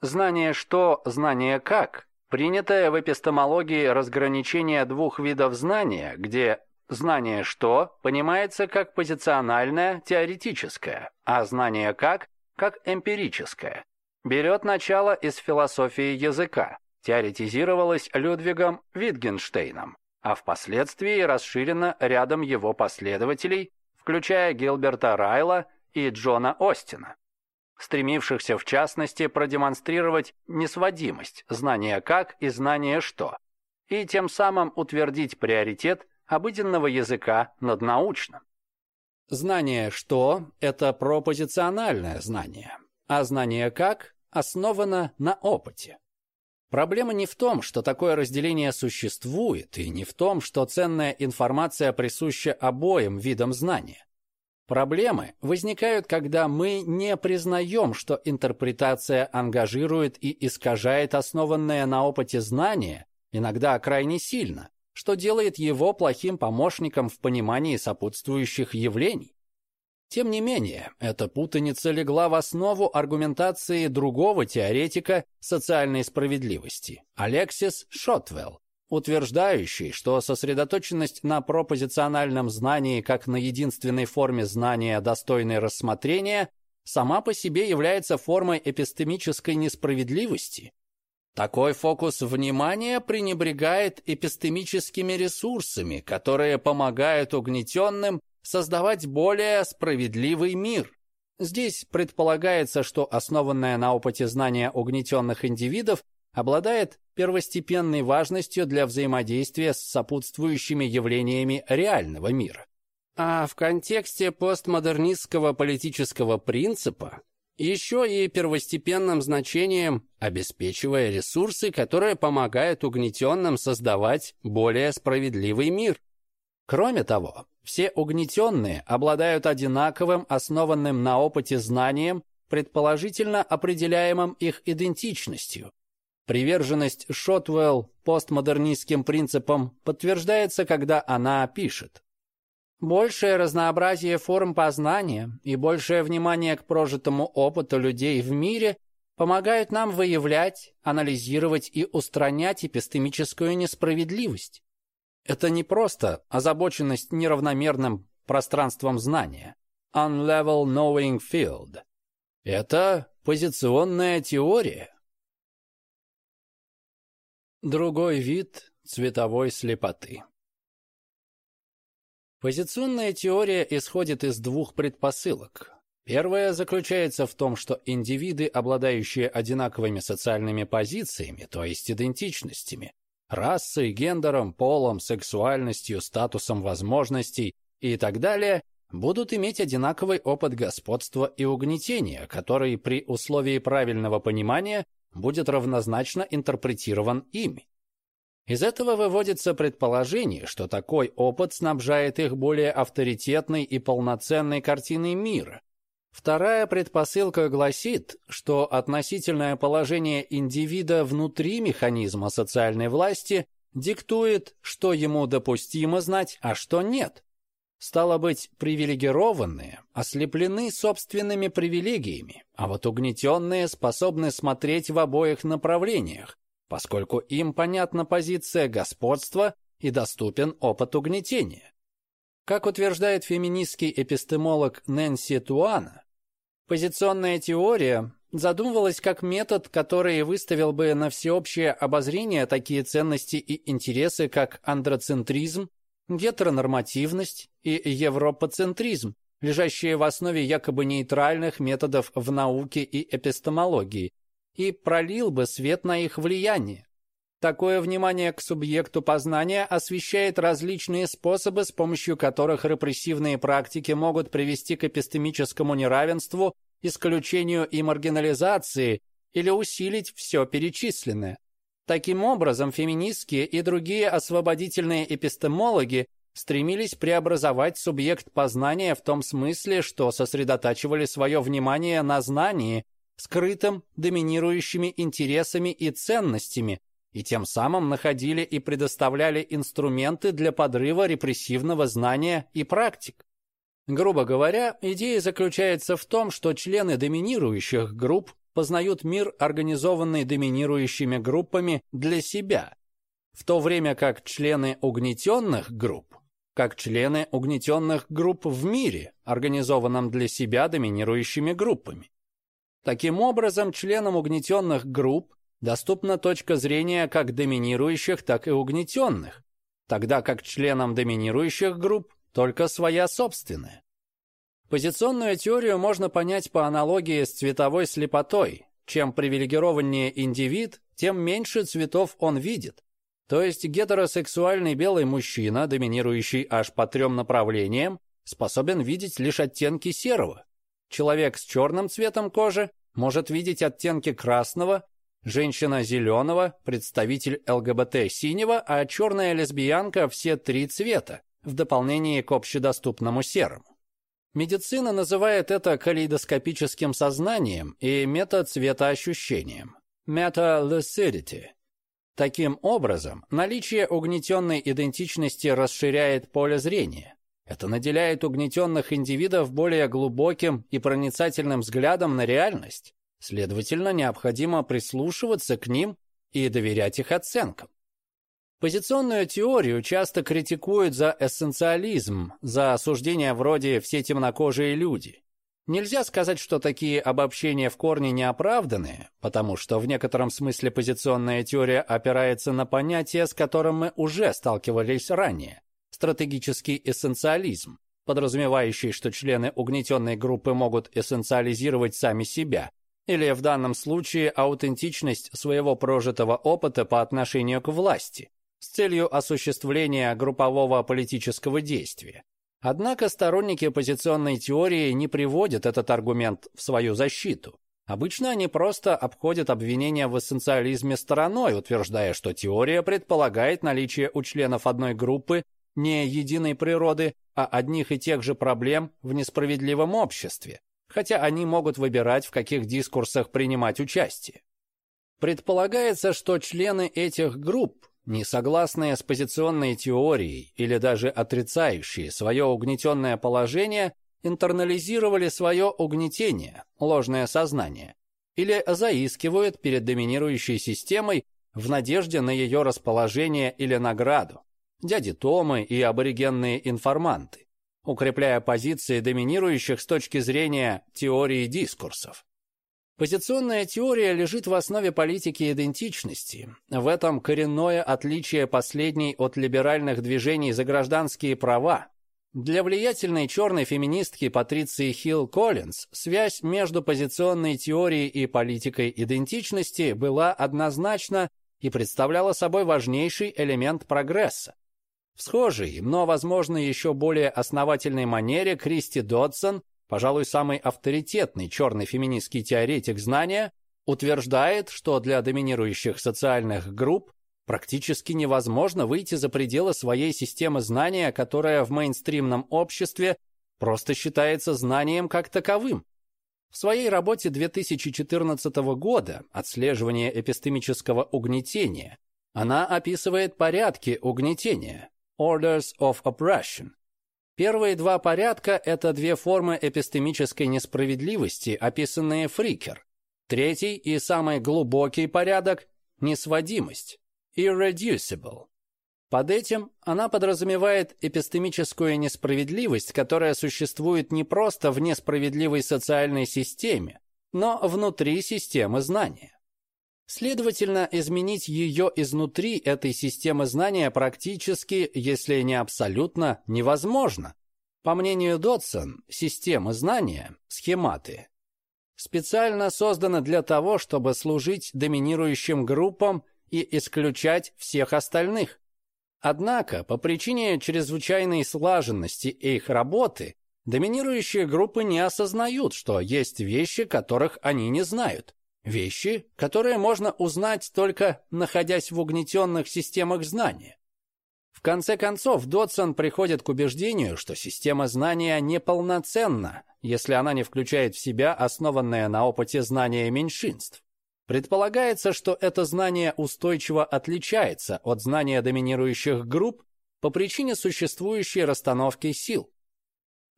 Знание «что», знание «как» принятое в эпистемологии разграничение двух видов знания, где Знание «что» понимается как позициональное, теоретическое, а знание «как» – как эмпирическое. Берет начало из философии языка, теоретизировалось Людвигом Витгенштейном, а впоследствии расширено рядом его последователей, включая Гилберта Райла и Джона Остина, стремившихся в частности продемонстрировать несводимость знания «как» и знания «что», и тем самым утвердить приоритет обыденного языка над научным. Знание «что» — это пропозициональное знание, а знание «как» основано на опыте. Проблема не в том, что такое разделение существует, и не в том, что ценная информация присуща обоим видам знания. Проблемы возникают, когда мы не признаем, что интерпретация ангажирует и искажает основанное на опыте знание, иногда крайне сильно, что делает его плохим помощником в понимании сопутствующих явлений. Тем не менее, эта путаница легла в основу аргументации другого теоретика социальной справедливости, Алексис Шотвелл, утверждающий, что сосредоточенность на пропозициональном знании как на единственной форме знания, достойной рассмотрения, сама по себе является формой эпистемической несправедливости, такой фокус внимания пренебрегает эпистемическими ресурсами, которые помогают угнетенным создавать более справедливый мир. Здесь предполагается, что основанное на опыте знание угнетенных индивидов обладает первостепенной важностью для взаимодействия с сопутствующими явлениями реального мира. А в контексте постмодернистского политического принципа еще и первостепенным значением, обеспечивая ресурсы, которые помогают угнетенным создавать более справедливый мир. Кроме того, все угнетенные обладают одинаковым, основанным на опыте знанием, предположительно определяемым их идентичностью. Приверженность Шотвелл постмодернистским принципам подтверждается, когда она пишет. Большее разнообразие форм познания и большее внимание к прожитому опыту людей в мире помогают нам выявлять, анализировать и устранять эпистемическую несправедливость. Это не просто озабоченность неравномерным пространством знания, unlevel knowing field. Это позиционная теория. Другой вид цветовой слепоты. Позиционная теория исходит из двух предпосылок. Первая заключается в том, что индивиды, обладающие одинаковыми социальными позициями, то есть идентичностями, расой, гендером, полом, сексуальностью, статусом возможностей и так далее, будут иметь одинаковый опыт господства и угнетения, который при условии правильного понимания будет равнозначно интерпретирован ими. Из этого выводится предположение, что такой опыт снабжает их более авторитетной и полноценной картиной мира. Вторая предпосылка гласит, что относительное положение индивида внутри механизма социальной власти диктует, что ему допустимо знать, а что нет. Стало быть, привилегированные ослеплены собственными привилегиями, а вот угнетенные способны смотреть в обоих направлениях, поскольку им понятна позиция господства и доступен опыт угнетения. Как утверждает феминистский эпистемолог Нэнси Туана, позиционная теория задумывалась как метод, который выставил бы на всеобщее обозрение такие ценности и интересы, как андроцентризм, гетеронормативность и европоцентризм, лежащие в основе якобы нейтральных методов в науке и эпистемологии, и пролил бы свет на их влияние. Такое внимание к субъекту познания освещает различные способы, с помощью которых репрессивные практики могут привести к эпистемическому неравенству, исключению и маргинализации или усилить все перечисленное. Таким образом, феминистские и другие освободительные эпистемологи стремились преобразовать субъект познания в том смысле, что сосредотачивали свое внимание на знании, скрытым доминирующими интересами и ценностями, и тем самым находили и предоставляли инструменты для подрыва репрессивного знания и практик. Грубо говоря, идея заключается в том, что члены доминирующих групп познают мир, организованный доминирующими группами для себя, в то время как члены угнетенных групп, как члены угнетенных групп в мире, организованном для себя доминирующими группами. Таким образом, членам угнетенных групп доступна точка зрения как доминирующих, так и угнетенных, тогда как членам доминирующих групп только своя собственная. Позиционную теорию можно понять по аналогии с цветовой слепотой. Чем привилегированнее индивид, тем меньше цветов он видит. То есть гетеросексуальный белый мужчина, доминирующий аж по трем направлениям, способен видеть лишь оттенки серого. Человек с черным цветом кожи может видеть оттенки красного, женщина зеленого, представитель ЛГБТ синего, а черная лесбиянка все три цвета, в дополнение к общедоступному серому. Медицина называет это калейдоскопическим сознанием и метацветоощущением – meta-lucidity. Таким образом, наличие угнетенной идентичности расширяет поле зрения. Это наделяет угнетенных индивидов более глубоким и проницательным взглядом на реальность. Следовательно, необходимо прислушиваться к ним и доверять их оценкам. Позиционную теорию часто критикуют за эссенциализм, за осуждения вроде «все темнокожие люди». Нельзя сказать, что такие обобщения в корне не оправданы, потому что в некотором смысле позиционная теория опирается на понятие, с которым мы уже сталкивались ранее стратегический эссенциализм, подразумевающий, что члены угнетенной группы могут эссенциализировать сами себя, или в данном случае аутентичность своего прожитого опыта по отношению к власти, с целью осуществления группового политического действия. Однако сторонники оппозиционной теории не приводят этот аргумент в свою защиту. Обычно они просто обходят обвинения в эссенциализме стороной, утверждая, что теория предполагает наличие у членов одной группы не единой природы, а одних и тех же проблем в несправедливом обществе, хотя они могут выбирать, в каких дискурсах принимать участие. Предполагается, что члены этих групп, не согласные с позиционной теорией или даже отрицающие свое угнетенное положение, интернализировали свое угнетение, ложное сознание, или заискивают перед доминирующей системой в надежде на ее расположение или награду дяди Томы и аборигенные информанты, укрепляя позиции доминирующих с точки зрения теории дискурсов. Позиционная теория лежит в основе политики идентичности. В этом коренное отличие последней от либеральных движений за гражданские права. Для влиятельной черной феминистки Патриции Хилл Коллинз связь между позиционной теорией и политикой идентичности была однозначна и представляла собой важнейший элемент прогресса. В схожей, но, возможно, еще более основательной манере Кристи Додсон пожалуй, самый авторитетный черный феминистский теоретик знания, утверждает, что для доминирующих социальных групп практически невозможно выйти за пределы своей системы знания, которая в мейнстримном обществе просто считается знанием как таковым. В своей работе 2014 года «Отслеживание эпистемического угнетения» она описывает порядки угнетения «Orders of Oppression», Первые два порядка – это две формы эпистемической несправедливости, описанные Фрикер. Третий и самый глубокий порядок – несводимость, irreducible. Под этим она подразумевает эпистемическую несправедливость, которая существует не просто в несправедливой социальной системе, но внутри системы знания. Следовательно, изменить ее изнутри этой системы знания практически, если не абсолютно, невозможно. По мнению Додсон, системы знания, схематы, специально созданы для того, чтобы служить доминирующим группам и исключать всех остальных. Однако, по причине чрезвычайной слаженности их работы, доминирующие группы не осознают, что есть вещи, которых они не знают. Вещи, которые можно узнать только находясь в угнетенных системах знания. В конце концов, Додсон приходит к убеждению, что система знания неполноценна, если она не включает в себя основанное на опыте знания меньшинств. Предполагается, что это знание устойчиво отличается от знания доминирующих групп по причине существующей расстановки сил.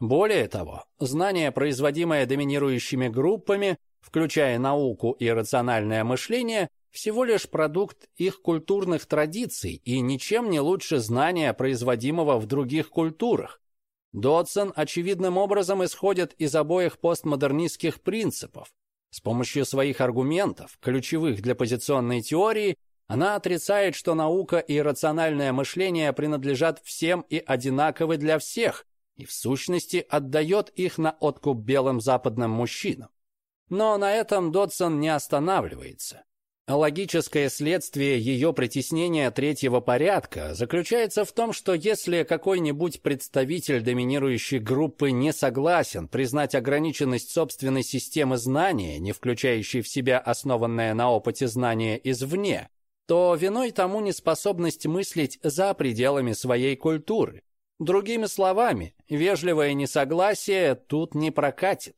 Более того, знание, производимое доминирующими группами, включая науку и рациональное мышление, всего лишь продукт их культурных традиций и ничем не лучше знания, производимого в других культурах. Додсон очевидным образом исходит из обоих постмодернистских принципов. С помощью своих аргументов, ключевых для позиционной теории, она отрицает, что наука и рациональное мышление принадлежат всем и одинаковы для всех, и в сущности отдает их на откуп белым западным мужчинам. Но на этом Додсон не останавливается. Логическое следствие ее притеснения третьего порядка заключается в том, что если какой-нибудь представитель доминирующей группы не согласен признать ограниченность собственной системы знания, не включающей в себя основанное на опыте знания извне, то виной тому неспособность мыслить за пределами своей культуры. Другими словами, вежливое несогласие тут не прокатит.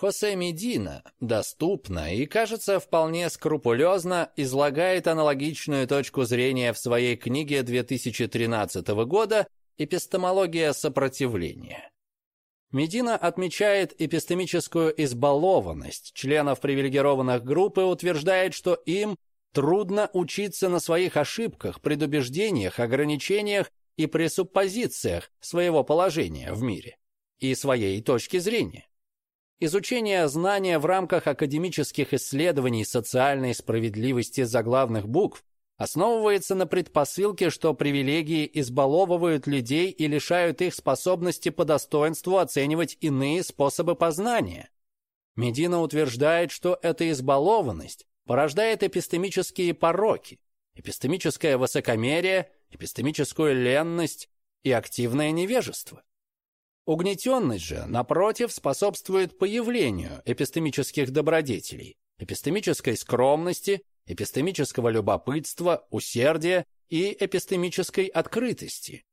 Хосе Медина доступно и, кажется, вполне скрупулезно излагает аналогичную точку зрения в своей книге 2013 года «Эпистемология сопротивления». Медина отмечает эпистемическую избалованность членов привилегированных групп и утверждает, что им трудно учиться на своих ошибках, предубеждениях, ограничениях и пресуппозициях своего положения в мире и своей точки зрения. Изучение знания в рамках академических исследований социальной справедливости заглавных букв основывается на предпосылке, что привилегии избаловывают людей и лишают их способности по достоинству оценивать иные способы познания. Медина утверждает, что эта избалованность порождает эпистемические пороки, эпистемическое высокомерие, эпистемическую ленность и активное невежество. Угнетенность же, напротив, способствует появлению эпистемических добродетелей, эпистемической скромности, эпистемического любопытства, усердия и эпистемической открытости.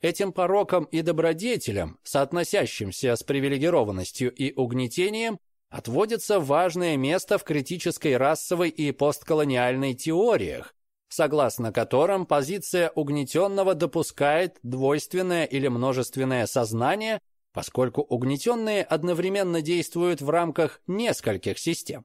Этим порокам и добродетелям, соотносящимся с привилегированностью и угнетением, отводится важное место в критической расовой и постколониальной теориях, согласно которым позиция угнетенного допускает двойственное или множественное сознание, поскольку угнетенные одновременно действуют в рамках нескольких систем.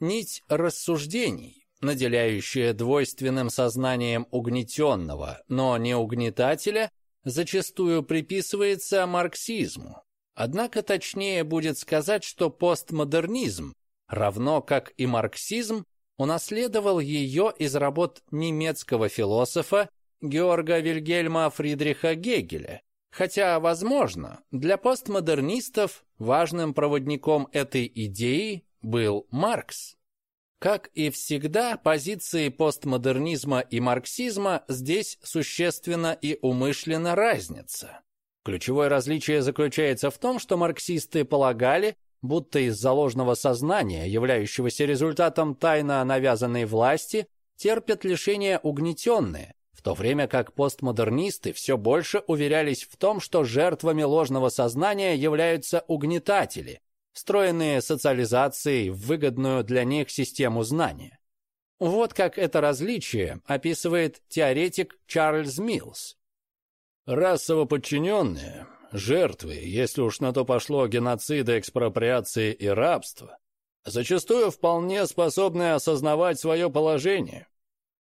Нить рассуждений, наделяющая двойственным сознанием угнетенного, но не угнетателя, зачастую приписывается марксизму. Однако точнее будет сказать, что постмодернизм равно как и марксизм унаследовал ее из работ немецкого философа Георга Вильгельма Фридриха Гегеля, хотя, возможно, для постмодернистов важным проводником этой идеи был Маркс. Как и всегда, позиции постмодернизма и марксизма здесь существенно и умышленно разнятся. Ключевое различие заключается в том, что марксисты полагали, будто из-за сознания, являющегося результатом тайно навязанной власти, терпят лишения угнетенные, в то время как постмодернисты все больше уверялись в том, что жертвами ложного сознания являются угнетатели, встроенные социализацией в выгодную для них систему знания. Вот как это различие описывает теоретик Чарльз Миллс. Расово подчиненные, жертвы, если уж на то пошло геноцида, экспроприации и рабства, зачастую вполне способны осознавать свое положение.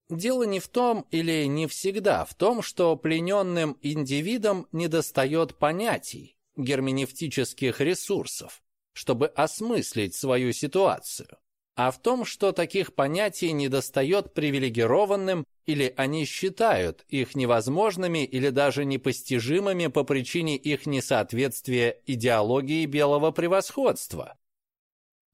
Дело не в том или не всегда в том, что плененным индивидам недостает понятий, герменевтических ресурсов, чтобы осмыслить свою ситуацию, а в том, что таких понятий недостает привилегированным или они считают их невозможными или даже непостижимыми по причине их несоответствия идеологии белого превосходства.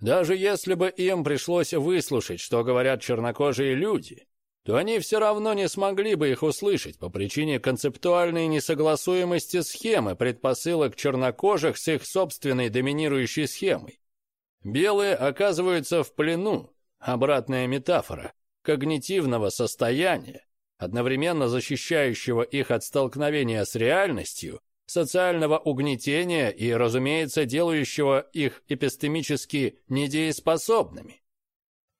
Даже если бы им пришлось выслушать, что говорят чернокожие люди, то они все равно не смогли бы их услышать по причине концептуальной несогласуемости схемы предпосылок чернокожих с их собственной доминирующей схемой. Белые оказываются в плену, обратная метафора, когнитивного состояния, одновременно защищающего их от столкновения с реальностью, социального угнетения и, разумеется, делающего их эпистемически недееспособными.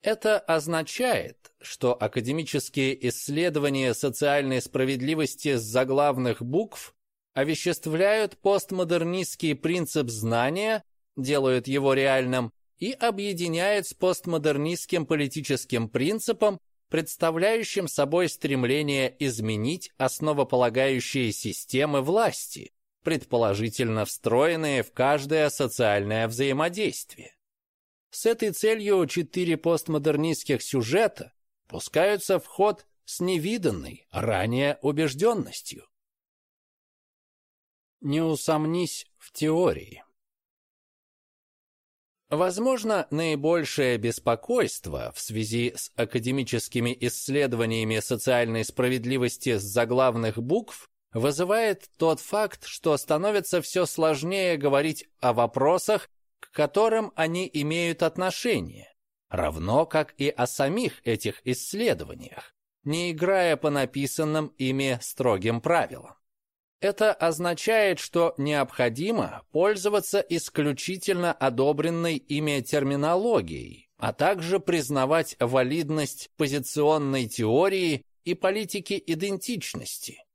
Это означает, что академические исследования социальной справедливости с заглавных букв овеществляют постмодернистский принцип знания, делают его реальным и объединяют с постмодернистским политическим принципом, представляющим собой стремление изменить основополагающие системы власти, предположительно встроенные в каждое социальное взаимодействие. С этой целью четыре постмодернистских сюжета пускаются в ход с невиданной ранее убежденностью. Не усомнись в теории. Возможно, наибольшее беспокойство в связи с академическими исследованиями социальной справедливости с заглавных букв вызывает тот факт, что становится все сложнее говорить о вопросах, к которым они имеют отношение, равно как и о самих этих исследованиях, не играя по написанным ими строгим правилам. Это означает, что необходимо пользоваться исключительно одобренной ими терминологией, а также признавать валидность позиционной теории и политики идентичности,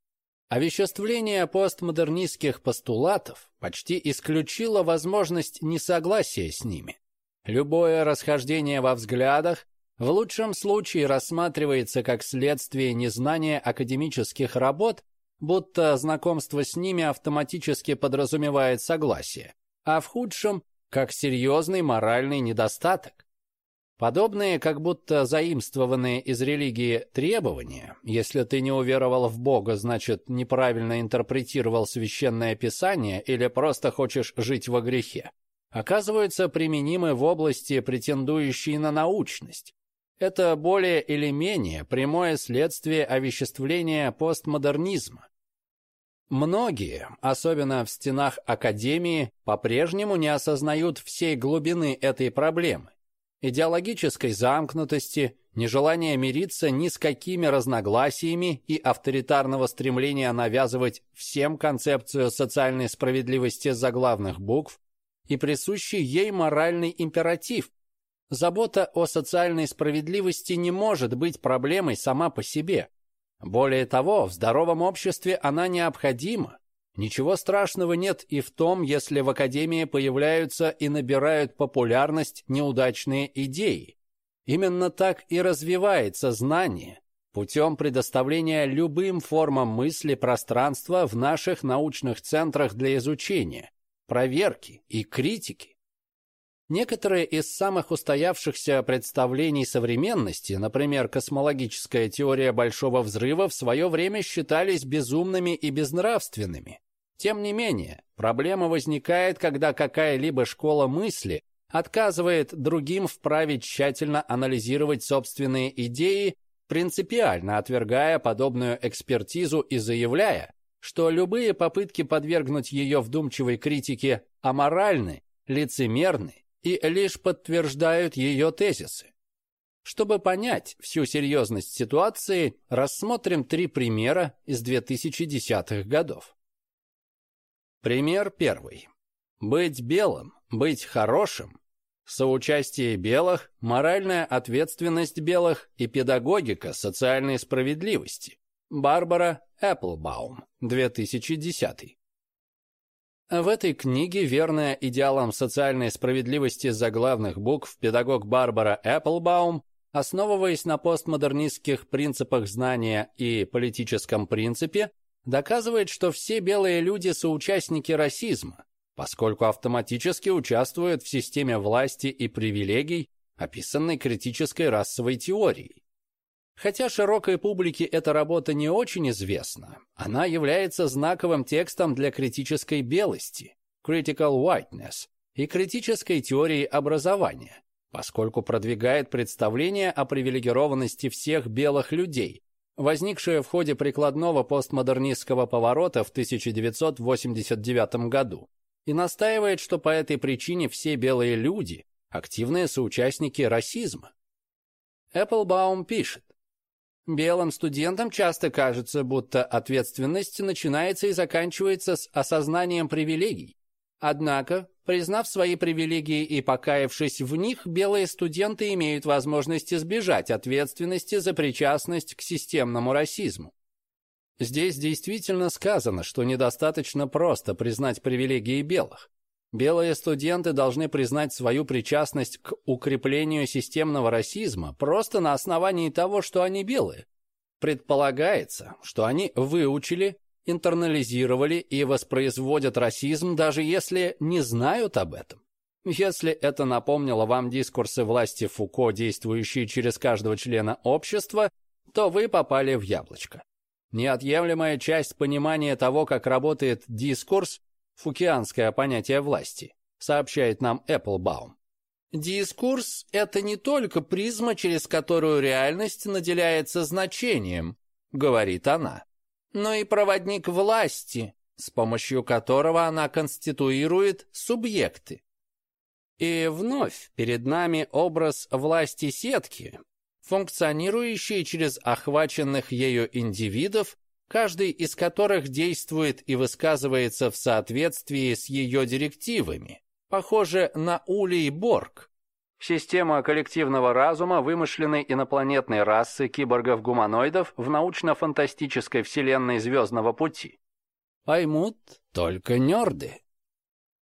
Овеществление постмодернистских постулатов почти исключило возможность несогласия с ними. Любое расхождение во взглядах в лучшем случае рассматривается как следствие незнания академических работ, будто знакомство с ними автоматически подразумевает согласие, а в худшем – как серьезный моральный недостаток. Подобные, как будто заимствованные из религии требования, если ты не уверовал в Бога, значит, неправильно интерпретировал священное писание или просто хочешь жить во грехе, оказываются применимы в области, претендующей на научность. Это более или менее прямое следствие овеществления постмодернизма. Многие, особенно в стенах академии, по-прежнему не осознают всей глубины этой проблемы идеологической замкнутости, нежелания мириться ни с какими разногласиями и авторитарного стремления навязывать всем концепцию социальной справедливости заглавных букв и присущий ей моральный императив. Забота о социальной справедливости не может быть проблемой сама по себе. Более того, в здоровом обществе она необходима, Ничего страшного нет и в том, если в Академии появляются и набирают популярность неудачные идеи. Именно так и развивается знание путем предоставления любым формам мысли пространства в наших научных центрах для изучения, проверки и критики. Некоторые из самых устоявшихся представлений современности, например, космологическая теория Большого Взрыва, в свое время считались безумными и безнравственными. Тем не менее, проблема возникает, когда какая-либо школа мысли отказывает другим в праве тщательно анализировать собственные идеи, принципиально отвергая подобную экспертизу и заявляя, что любые попытки подвергнуть ее вдумчивой критике аморальны, лицемерны и лишь подтверждают ее тезисы. Чтобы понять всю серьезность ситуации, рассмотрим три примера из 2010-х годов. Пример первый. Быть белым, быть хорошим, соучастие белых, моральная ответственность белых и педагогика социальной справедливости. Барбара Эпплбаум, 2010. В этой книге, верная идеалам социальной справедливости заглавных букв, педагог Барбара Эпплбаум, основываясь на постмодернистских принципах знания и политическом принципе, доказывает, что все белые люди соучастники расизма, поскольку автоматически участвуют в системе власти и привилегий, описанной критической расовой теорией. Хотя широкой публике эта работа не очень известна, она является знаковым текстом для критической белости, critical whiteness, и критической теории образования, поскольку продвигает представление о привилегированности всех белых людей, возникшее в ходе прикладного постмодернистского поворота в 1989 году, и настаивает, что по этой причине все белые люди – активные соучастники расизма. Эпплбаум пишет, Белым студентам часто кажется, будто ответственность начинается и заканчивается с осознанием привилегий. Однако, признав свои привилегии и покаявшись в них, белые студенты имеют возможность избежать ответственности за причастность к системному расизму. Здесь действительно сказано, что недостаточно просто признать привилегии белых. Белые студенты должны признать свою причастность к укреплению системного расизма просто на основании того, что они белые. Предполагается, что они выучили, интернализировали и воспроизводят расизм, даже если не знают об этом. Если это напомнило вам дискурсы власти Фуко, действующие через каждого члена общества, то вы попали в яблочко. Неотъемлемая часть понимания того, как работает дискурс, фукианское понятие власти, сообщает нам Эпплбаум. Дискурс – это не только призма, через которую реальность наделяется значением, говорит она, но и проводник власти, с помощью которого она конституирует субъекты. И вновь перед нами образ власти сетки, функционирующей через охваченных ею индивидов каждый из которых действует и высказывается в соответствии с ее директивами, похоже на Улей Борг. Система коллективного разума вымышленной инопланетной расы киборгов-гуманоидов в научно-фантастической вселенной Звездного пути. Поймут только нерды.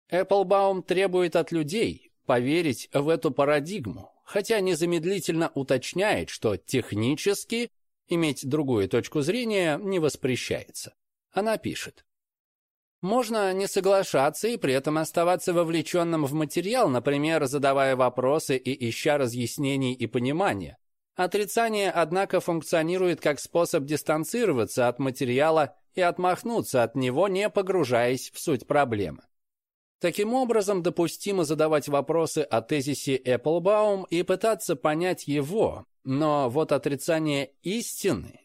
Эпплбаум требует от людей поверить в эту парадигму, хотя незамедлительно уточняет, что технически Иметь другую точку зрения не воспрещается. Она пишет. Можно не соглашаться и при этом оставаться вовлеченным в материал, например, задавая вопросы и ища разъяснений и понимания. Отрицание, однако, функционирует как способ дистанцироваться от материала и отмахнуться от него, не погружаясь в суть проблемы. Таким образом, допустимо задавать вопросы о тезисе Эпплбаум и пытаться понять его, но вот отрицание истины,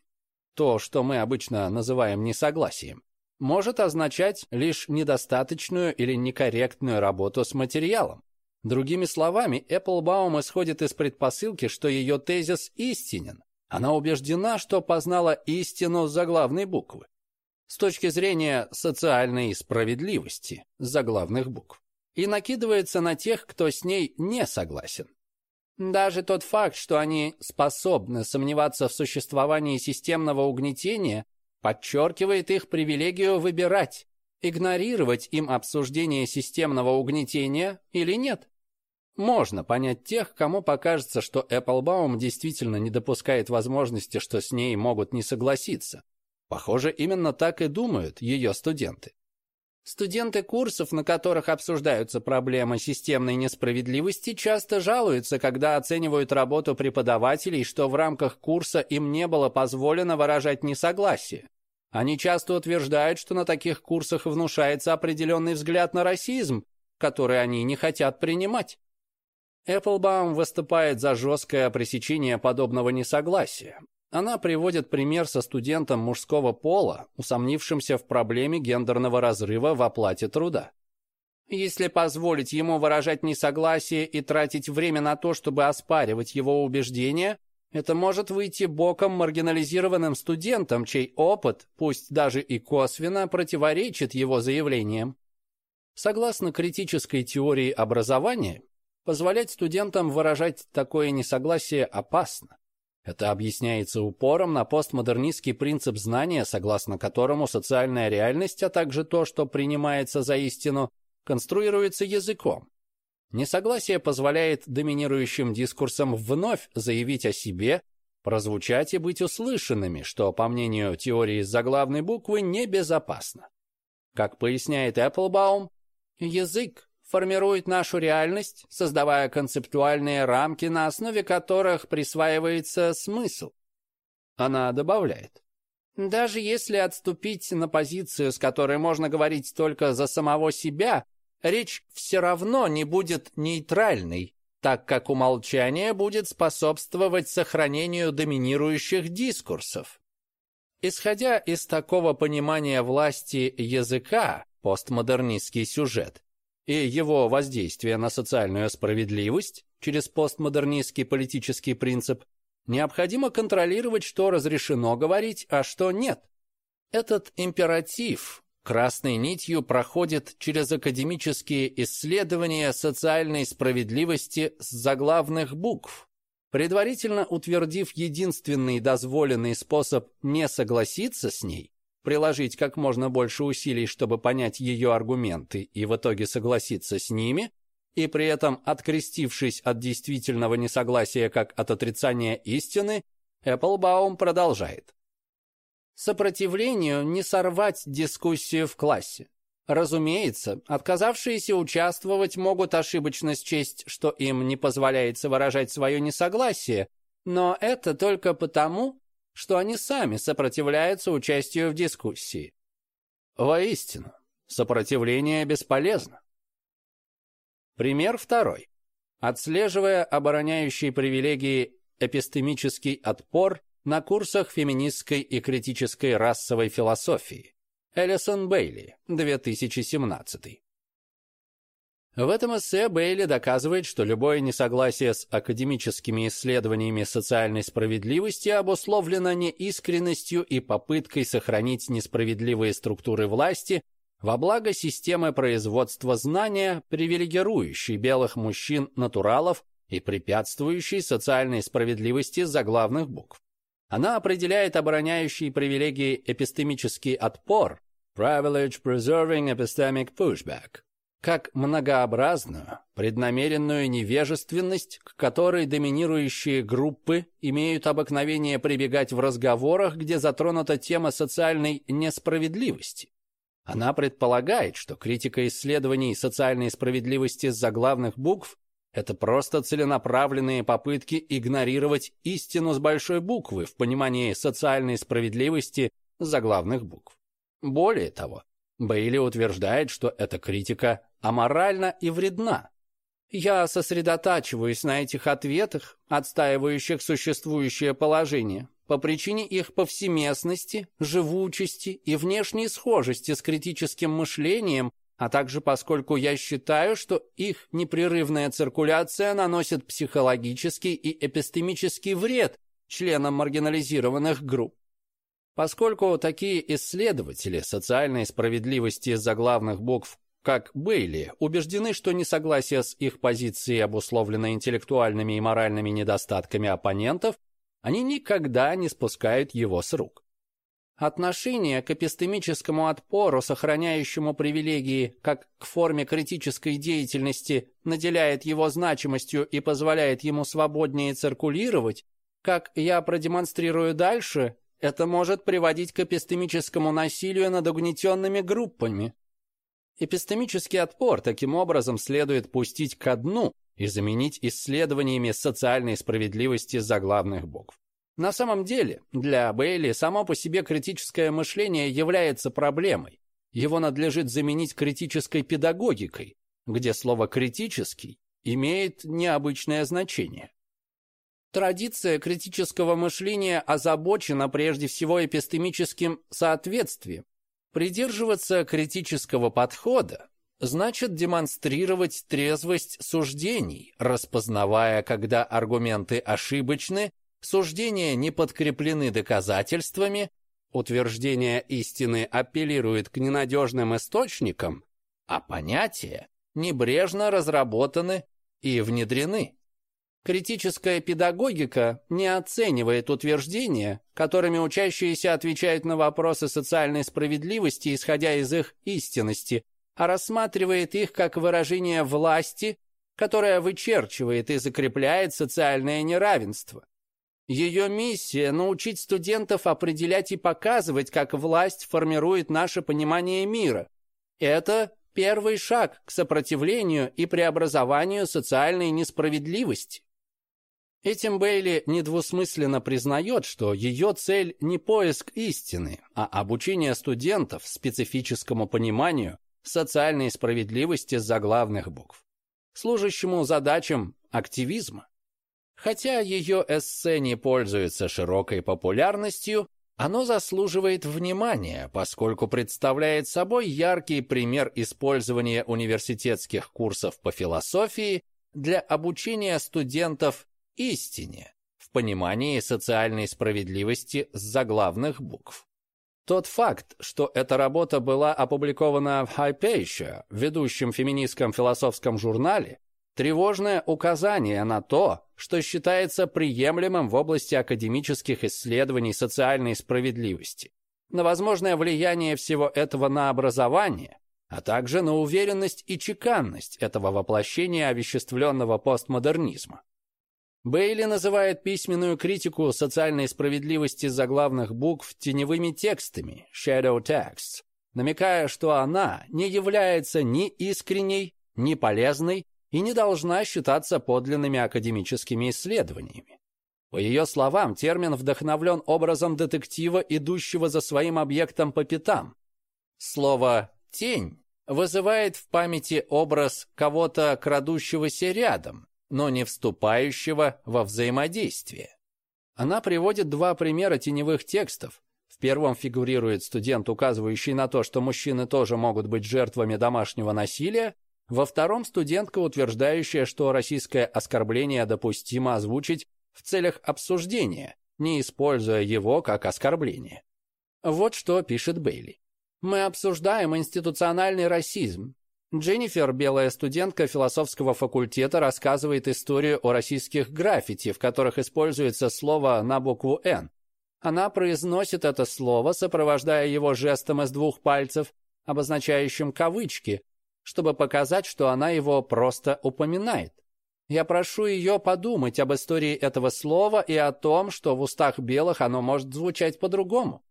то, что мы обычно называем несогласием, может означать лишь недостаточную или некорректную работу с материалом. Другими словами, Эпплбаум исходит из предпосылки, что ее тезис истинен. Она убеждена, что познала истину заглавной буквы. С точки зрения социальной справедливости заглавных букв. И накидывается на тех, кто с ней не согласен. Даже тот факт, что они способны сомневаться в существовании системного угнетения, подчеркивает их привилегию выбирать, игнорировать им обсуждение системного угнетения или нет. Можно понять тех, кому покажется, что Эпплбаум действительно не допускает возможности, что с ней могут не согласиться. Похоже, именно так и думают ее студенты. Студенты курсов, на которых обсуждаются проблемы системной несправедливости, часто жалуются, когда оценивают работу преподавателей, что в рамках курса им не было позволено выражать несогласие. Они часто утверждают, что на таких курсах внушается определенный взгляд на расизм, который они не хотят принимать. Эпплбаум выступает за жесткое пресечение подобного несогласия. Она приводит пример со студентом мужского пола, усомнившимся в проблеме гендерного разрыва в оплате труда. Если позволить ему выражать несогласие и тратить время на то, чтобы оспаривать его убеждения, это может выйти боком маргинализированным студентам, чей опыт, пусть даже и косвенно, противоречит его заявлениям. Согласно критической теории образования, позволять студентам выражать такое несогласие опасно. Это объясняется упором на постмодернистский принцип знания, согласно которому социальная реальность, а также то, что принимается за истину, конструируется языком. Несогласие позволяет доминирующим дискурсам вновь заявить о себе, прозвучать и быть услышанными, что, по мнению теории заглавной буквы, небезопасно. Как поясняет Эпплбаум, язык формирует нашу реальность, создавая концептуальные рамки, на основе которых присваивается смысл. Она добавляет. Даже если отступить на позицию, с которой можно говорить только за самого себя, речь все равно не будет нейтральной, так как умолчание будет способствовать сохранению доминирующих дискурсов. Исходя из такого понимания власти языка, постмодернистский сюжет, и его воздействие на социальную справедливость через постмодернистский политический принцип, необходимо контролировать, что разрешено говорить, а что нет. Этот императив красной нитью проходит через академические исследования социальной справедливости с заглавных букв, предварительно утвердив единственный дозволенный способ не согласиться с ней, приложить как можно больше усилий, чтобы понять ее аргументы и в итоге согласиться с ними, и при этом, открестившись от действительного несогласия как от отрицания истины, Эпплбаум продолжает. Сопротивлению не сорвать дискуссию в классе. Разумеется, отказавшиеся участвовать могут ошибочно счесть, что им не позволяется выражать свое несогласие, но это только потому, что они сами сопротивляются участию в дискуссии. Воистину, сопротивление бесполезно. Пример второй. Отслеживая обороняющий привилегии эпистемический отпор на курсах феминистской и критической расовой философии. Элисон Бейли, 2017. В этом эссе Бейли доказывает, что любое несогласие с академическими исследованиями социальной справедливости обусловлено неискренностью и попыткой сохранить несправедливые структуры власти во благо системы производства знания, привилегирующей белых мужчин-натуралов и препятствующей социальной справедливости заглавных букв. Она определяет обороняющий привилегии эпистемический отпор Privilege Preserving Epistemic Pushback как многообразную, преднамеренную невежественность, к которой доминирующие группы имеют обыкновение прибегать в разговорах, где затронута тема социальной несправедливости. Она предполагает, что критика исследований социальной справедливости с заглавных букв – это просто целенаправленные попытки игнорировать истину с большой буквы в понимании социальной справедливости с заглавных букв. Более того, Бейли утверждает, что эта критика аморальна и вредна. Я сосредотачиваюсь на этих ответах, отстаивающих существующее положение, по причине их повсеместности, живучести и внешней схожести с критическим мышлением, а также поскольку я считаю, что их непрерывная циркуляция наносит психологический и эпистемический вред членам маргинализированных групп. Поскольку такие исследователи социальной справедливости заглавных букв как Бейли, убеждены, что несогласие с их позицией обусловлено интеллектуальными и моральными недостатками оппонентов, они никогда не спускают его с рук. Отношение к эпистемическому отпору, сохраняющему привилегии как к форме критической деятельности, наделяет его значимостью и позволяет ему свободнее циркулировать, как я продемонстрирую дальше, это может приводить к эпистемическому насилию над угнетенными группами, Эпистемический отпор таким образом следует пустить ко дну и заменить исследованиями социальной справедливости заглавных букв. На самом деле, для Бейли само по себе критическое мышление является проблемой. Его надлежит заменить критической педагогикой, где слово «критический» имеет необычное значение. Традиция критического мышления озабочена прежде всего эпистемическим соответствием. Придерживаться критического подхода значит демонстрировать трезвость суждений, распознавая, когда аргументы ошибочны, суждения не подкреплены доказательствами, утверждение истины апеллирует к ненадежным источникам, а понятия небрежно разработаны и внедрены. Критическая педагогика не оценивает утверждения, которыми учащиеся отвечают на вопросы социальной справедливости, исходя из их истинности, а рассматривает их как выражение власти, которая вычерчивает и закрепляет социальное неравенство. Ее миссия – научить студентов определять и показывать, как власть формирует наше понимание мира. Это первый шаг к сопротивлению и преобразованию социальной несправедливости. Этим Бейли недвусмысленно признает, что ее цель не поиск истины, а обучение студентов специфическому пониманию социальной справедливости заглавных букв, служащему задачам активизма. Хотя ее эссе не пользуется широкой популярностью, оно заслуживает внимания, поскольку представляет собой яркий пример использования университетских курсов по философии для обучения студентов истине в понимании социальной справедливости с заглавных букв. Тот факт, что эта работа была опубликована в Hypatia, ведущем феминистском философском журнале, тревожное указание на то, что считается приемлемым в области академических исследований социальной справедливости, на возможное влияние всего этого на образование, а также на уверенность и чеканность этого воплощения овеществленного постмодернизма. Бейли называет письменную критику социальной справедливости заглавных букв теневыми текстами, shadow texts, намекая, что она не является ни искренней, ни полезной и не должна считаться подлинными академическими исследованиями. По ее словам, термин вдохновлен образом детектива, идущего за своим объектом по пятам. Слово «тень» вызывает в памяти образ кого-то, крадущегося рядом, но не вступающего во взаимодействие. Она приводит два примера теневых текстов. В первом фигурирует студент, указывающий на то, что мужчины тоже могут быть жертвами домашнего насилия, во втором студентка, утверждающая, что российское оскорбление допустимо озвучить в целях обсуждения, не используя его как оскорбление. Вот что пишет Бейли. «Мы обсуждаем институциональный расизм, Дженнифер, белая студентка философского факультета, рассказывает историю о российских граффити, в которых используется слово на букву «Н». Она произносит это слово, сопровождая его жестом из двух пальцев, обозначающим кавычки, чтобы показать, что она его просто упоминает. Я прошу ее подумать об истории этого слова и о том, что в устах белых оно может звучать по-другому.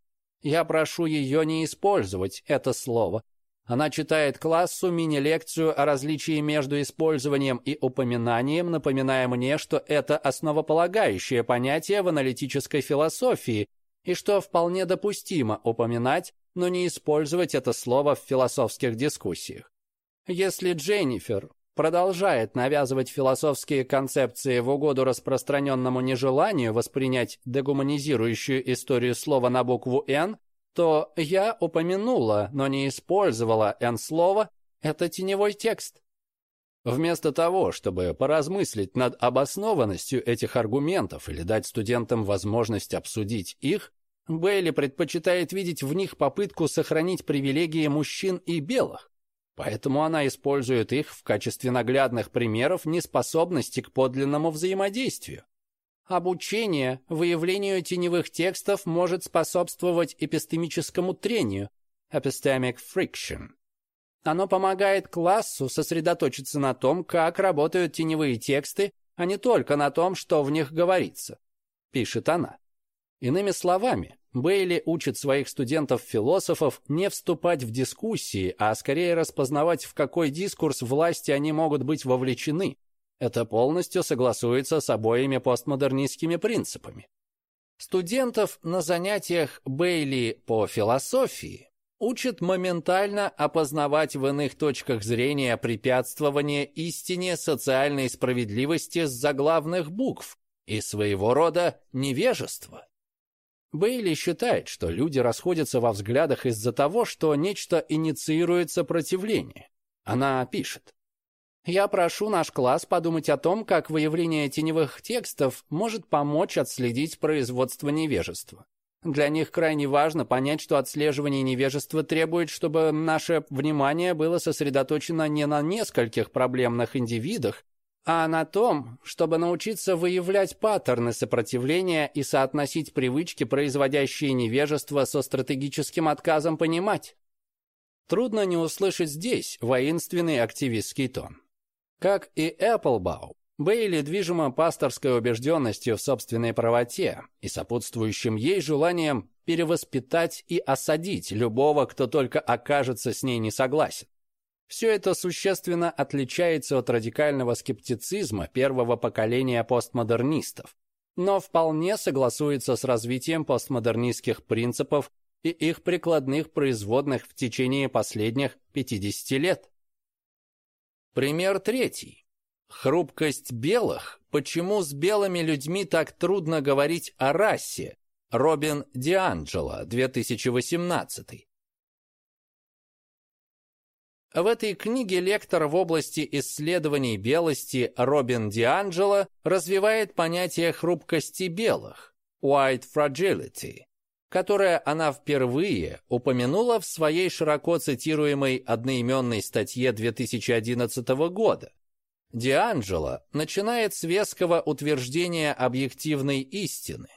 Я прошу ее не использовать это слово, она читает классу мини-лекцию о различии между использованием и упоминанием, напоминая мне, что это основополагающее понятие в аналитической философии и что вполне допустимо упоминать, но не использовать это слово в философских дискуссиях. Если Дженнифер продолжает навязывать философские концепции в угоду распространенному нежеланию воспринять дегуманизирующую историю слова на букву «Н», то я упомянула, но не использовала N-слово, это теневой текст. Вместо того, чтобы поразмыслить над обоснованностью этих аргументов или дать студентам возможность обсудить их, Бейли предпочитает видеть в них попытку сохранить привилегии мужчин и белых. Поэтому она использует их в качестве наглядных примеров неспособности к подлинному взаимодействию. Обучение выявлению теневых текстов может способствовать эпистемическому трению, epistemic friction. Оно помогает классу сосредоточиться на том, как работают теневые тексты, а не только на том, что в них говорится, пишет она. Иными словами, Бейли учит своих студентов-философов не вступать в дискуссии, а скорее распознавать, в какой дискурс власти они могут быть вовлечены. Это полностью согласуется с обоими постмодернистскими принципами. Студентов на занятиях Бейли по философии учат моментально опознавать в иных точках зрения препятствование истине социальной справедливости с заглавных букв и своего рода невежество. Бейли считает, что люди расходятся во взглядах из-за того, что нечто инициирует сопротивление. Она пишет. Я прошу наш класс подумать о том, как выявление теневых текстов может помочь отследить производство невежества. Для них крайне важно понять, что отслеживание невежества требует, чтобы наше внимание было сосредоточено не на нескольких проблемных индивидах, а на том, чтобы научиться выявлять паттерны сопротивления и соотносить привычки, производящие невежество, со стратегическим отказом понимать. Трудно не услышать здесь воинственный активистский тон. Как и Эпплбау, Бейли движима пасторской убежденностью в собственной правоте и сопутствующим ей желанием перевоспитать и осадить любого, кто только окажется с ней не согласен. Все это существенно отличается от радикального скептицизма первого поколения постмодернистов, но вполне согласуется с развитием постмодернистских принципов и их прикладных производных в течение последних 50 лет. Пример третий. Хрупкость белых. Почему с белыми людьми так трудно говорить о расе? Робин Дианджело, 2018. В этой книге лектор в области исследований белости Робин Дианджело развивает понятие хрупкости белых (white fragility), которое она впервые упомянула в своей широко цитируемой одноименной статье 2011 года. Дианджело начинает с веского утверждения объективной истины.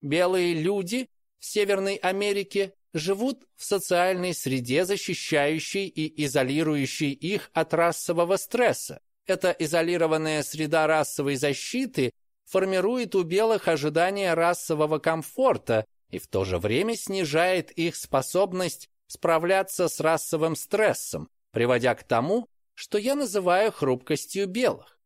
Белые люди в Северной Америке живут в социальной среде, защищающей и изолирующей их от расового стресса. Эта изолированная среда расовой защиты формирует у белых ожидание расового комфорта и в то же время снижает их способность справляться с расовым стрессом, приводя к тому, что я называю хрупкостью белых.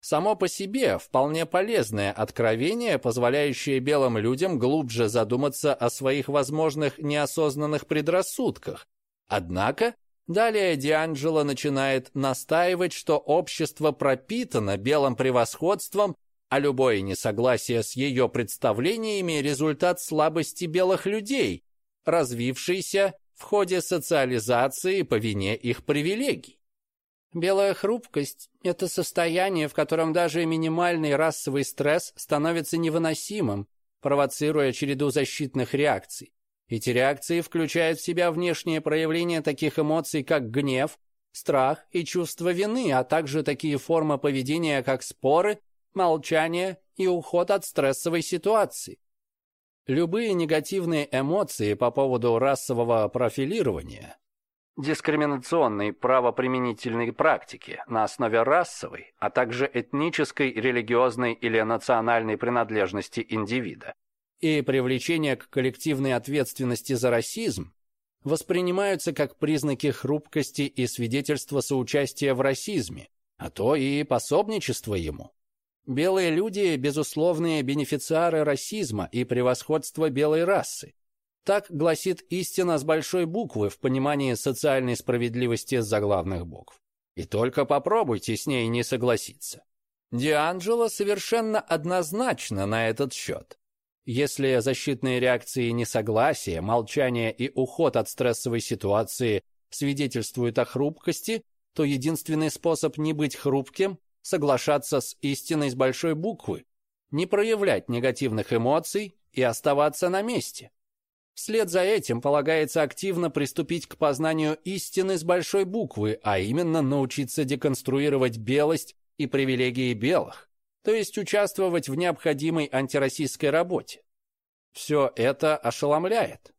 Само по себе вполне полезное откровение, позволяющее белым людям глубже задуматься о своих возможных неосознанных предрассудках. Однако, далее Дианджело начинает настаивать, что общество пропитано белым превосходством, а любое несогласие с ее представлениями – результат слабости белых людей, развившейся в ходе социализации по вине их привилегий. Белая хрупкость – это состояние, в котором даже минимальный расовый стресс становится невыносимым, провоцируя череду защитных реакций. Эти реакции включают в себя внешние проявления таких эмоций, как гнев, страх и чувство вины, а также такие формы поведения, как споры, молчание и уход от стрессовой ситуации. Любые негативные эмоции по поводу расового профилирования дискриминационной правоприменительной практики на основе расовой, а также этнической, религиозной или национальной принадлежности индивида и привлечение к коллективной ответственности за расизм воспринимаются как признаки хрупкости и свидетельства соучастия в расизме, а то и пособничества ему. Белые люди – безусловные бенефициары расизма и превосходства белой расы, так гласит истина с большой буквы в понимании социальной справедливости заглавных букв. И только попробуйте с ней не согласиться. Дианджело совершенно однозначно на этот счет. Если защитные реакции несогласия, молчание и уход от стрессовой ситуации свидетельствуют о хрупкости, то единственный способ не быть хрупким – соглашаться с истиной с большой буквы, не проявлять негативных эмоций и оставаться на месте. Вслед за этим полагается активно приступить к познанию истины с большой буквы, а именно научиться деконструировать белость и привилегии белых, то есть участвовать в необходимой антироссийской работе. Все это ошеломляет.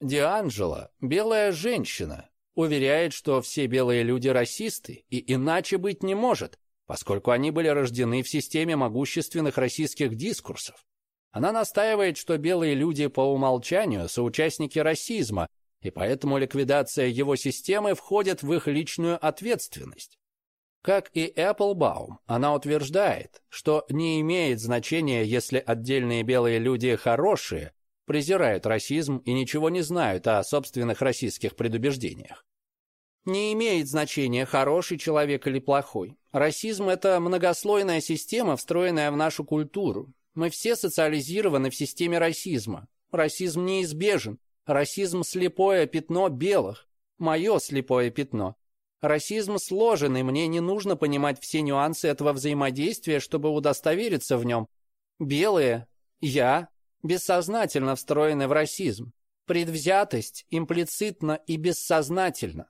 Дианджело, белая женщина, уверяет, что все белые люди расисты, и иначе быть не может, поскольку они были рождены в системе могущественных российских дискурсов. Она настаивает, что белые люди по умолчанию соучастники расизма, и поэтому ликвидация его системы входит в их личную ответственность. Как и Эпплбаум, она утверждает, что не имеет значения, если отдельные белые люди хорошие, презирают расизм и ничего не знают о собственных российских предубеждениях. Не имеет значения, хороший человек или плохой. Расизм – это многослойная система, встроенная в нашу культуру. Мы все социализированы в системе расизма. Расизм неизбежен. Расизм – слепое пятно белых. Мое слепое пятно. Расизм сложен, и мне не нужно понимать все нюансы этого взаимодействия, чтобы удостовериться в нем. Белые, я, бессознательно встроены в расизм. Предвзятость имплицитно и бессознательно.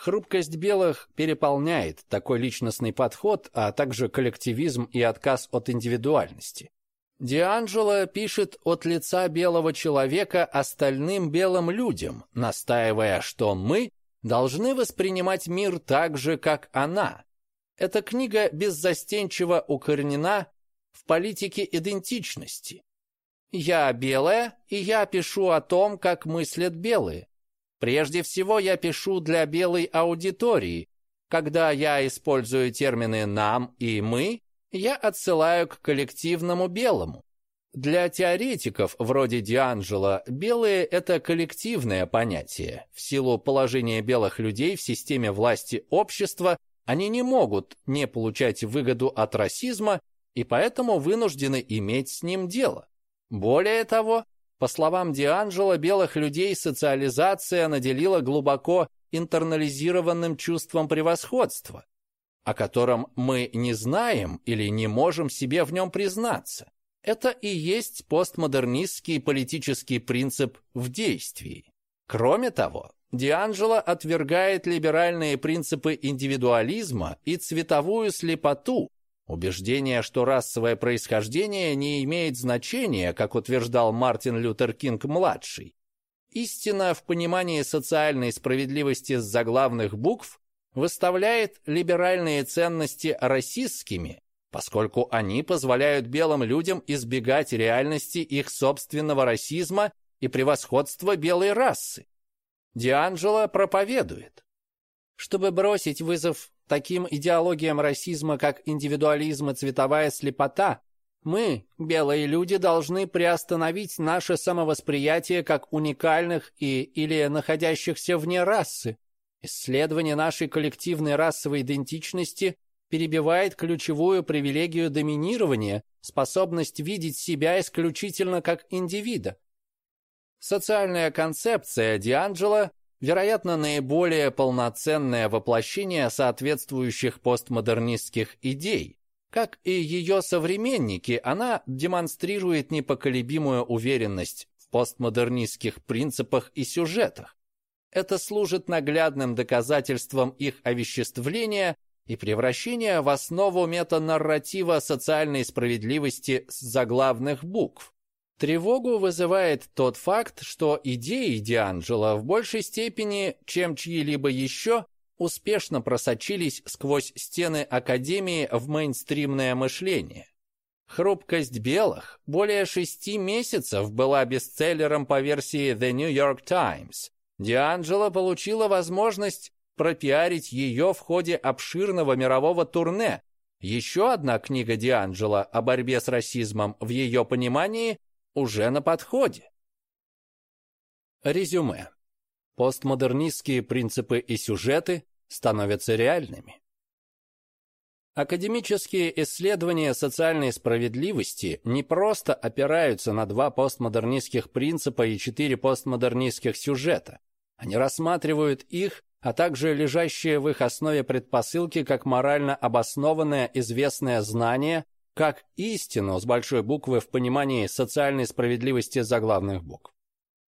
Хрупкость белых переполняет такой личностный подход, а также коллективизм и отказ от индивидуальности. Дианджело пишет от лица белого человека остальным белым людям, настаивая, что мы должны воспринимать мир так же, как она. Эта книга беззастенчиво укоренена в политике идентичности. Я белая, и я пишу о том, как мыслят белые. Прежде всего, я пишу для белой аудитории. Когда я использую термины «нам» и «мы», я отсылаю к коллективному белому. Для теоретиков вроде Дианджело белые – это коллективное понятие. В силу положения белых людей в системе власти общества они не могут не получать выгоду от расизма и поэтому вынуждены иметь с ним дело. Более того, по словам Дианджело, белых людей социализация наделила глубоко интернализированным чувством превосходства, о котором мы не знаем или не можем себе в нем признаться. Это и есть постмодернистский политический принцип в действии. Кроме того, Дианджело отвергает либеральные принципы индивидуализма и цветовую слепоту, убеждение, что расовое происхождение не имеет значения, как утверждал Мартин Лютер Кинг-младший. Истина в понимании социальной справедливости с заглавных букв выставляет либеральные ценности расистскими поскольку они позволяют белым людям избегать реальности их собственного расизма и превосходства белой расы. Дианджело проповедует. Чтобы бросить вызов таким идеологиям расизма, как индивидуализм и цветовая слепота, мы, белые люди, должны приостановить наше самовосприятие как уникальных и или находящихся вне расы. Исследование нашей коллективной расовой идентичности перебивает ключевую привилегию доминирования, способность видеть себя исключительно как индивида. Социальная концепция Дианджело, вероятно, наиболее полноценное воплощение соответствующих постмодернистских идей. Как и ее современники, она демонстрирует непоколебимую уверенность в постмодернистских принципах и сюжетах. Это служит наглядным доказательством их овеществления и превращение в основу метанарратива социальной справедливости с заглавных букв. Тревогу вызывает тот факт, что идеи Дианджело в большей степени, чем чьи-либо еще, успешно просочились сквозь стены Академии в мейнстримное мышление. «Хрупкость белых» более шести месяцев была бестселлером по версии The New York Times. Дианджело получила возможность пропиарить ее в ходе обширного мирового турне. Еще одна книга Дианджело о борьбе с расизмом в ее понимании уже на подходе. Резюме. Постмодернистские принципы и сюжеты становятся реальными. Академические исследования социальной справедливости не просто опираются на два постмодернистских принципа и четыре постмодернистских сюжета. Они рассматривают их а также лежащие в их основе предпосылки как морально обоснованное известное знание, как истину с большой буквы в понимании социальной справедливости заглавных букв.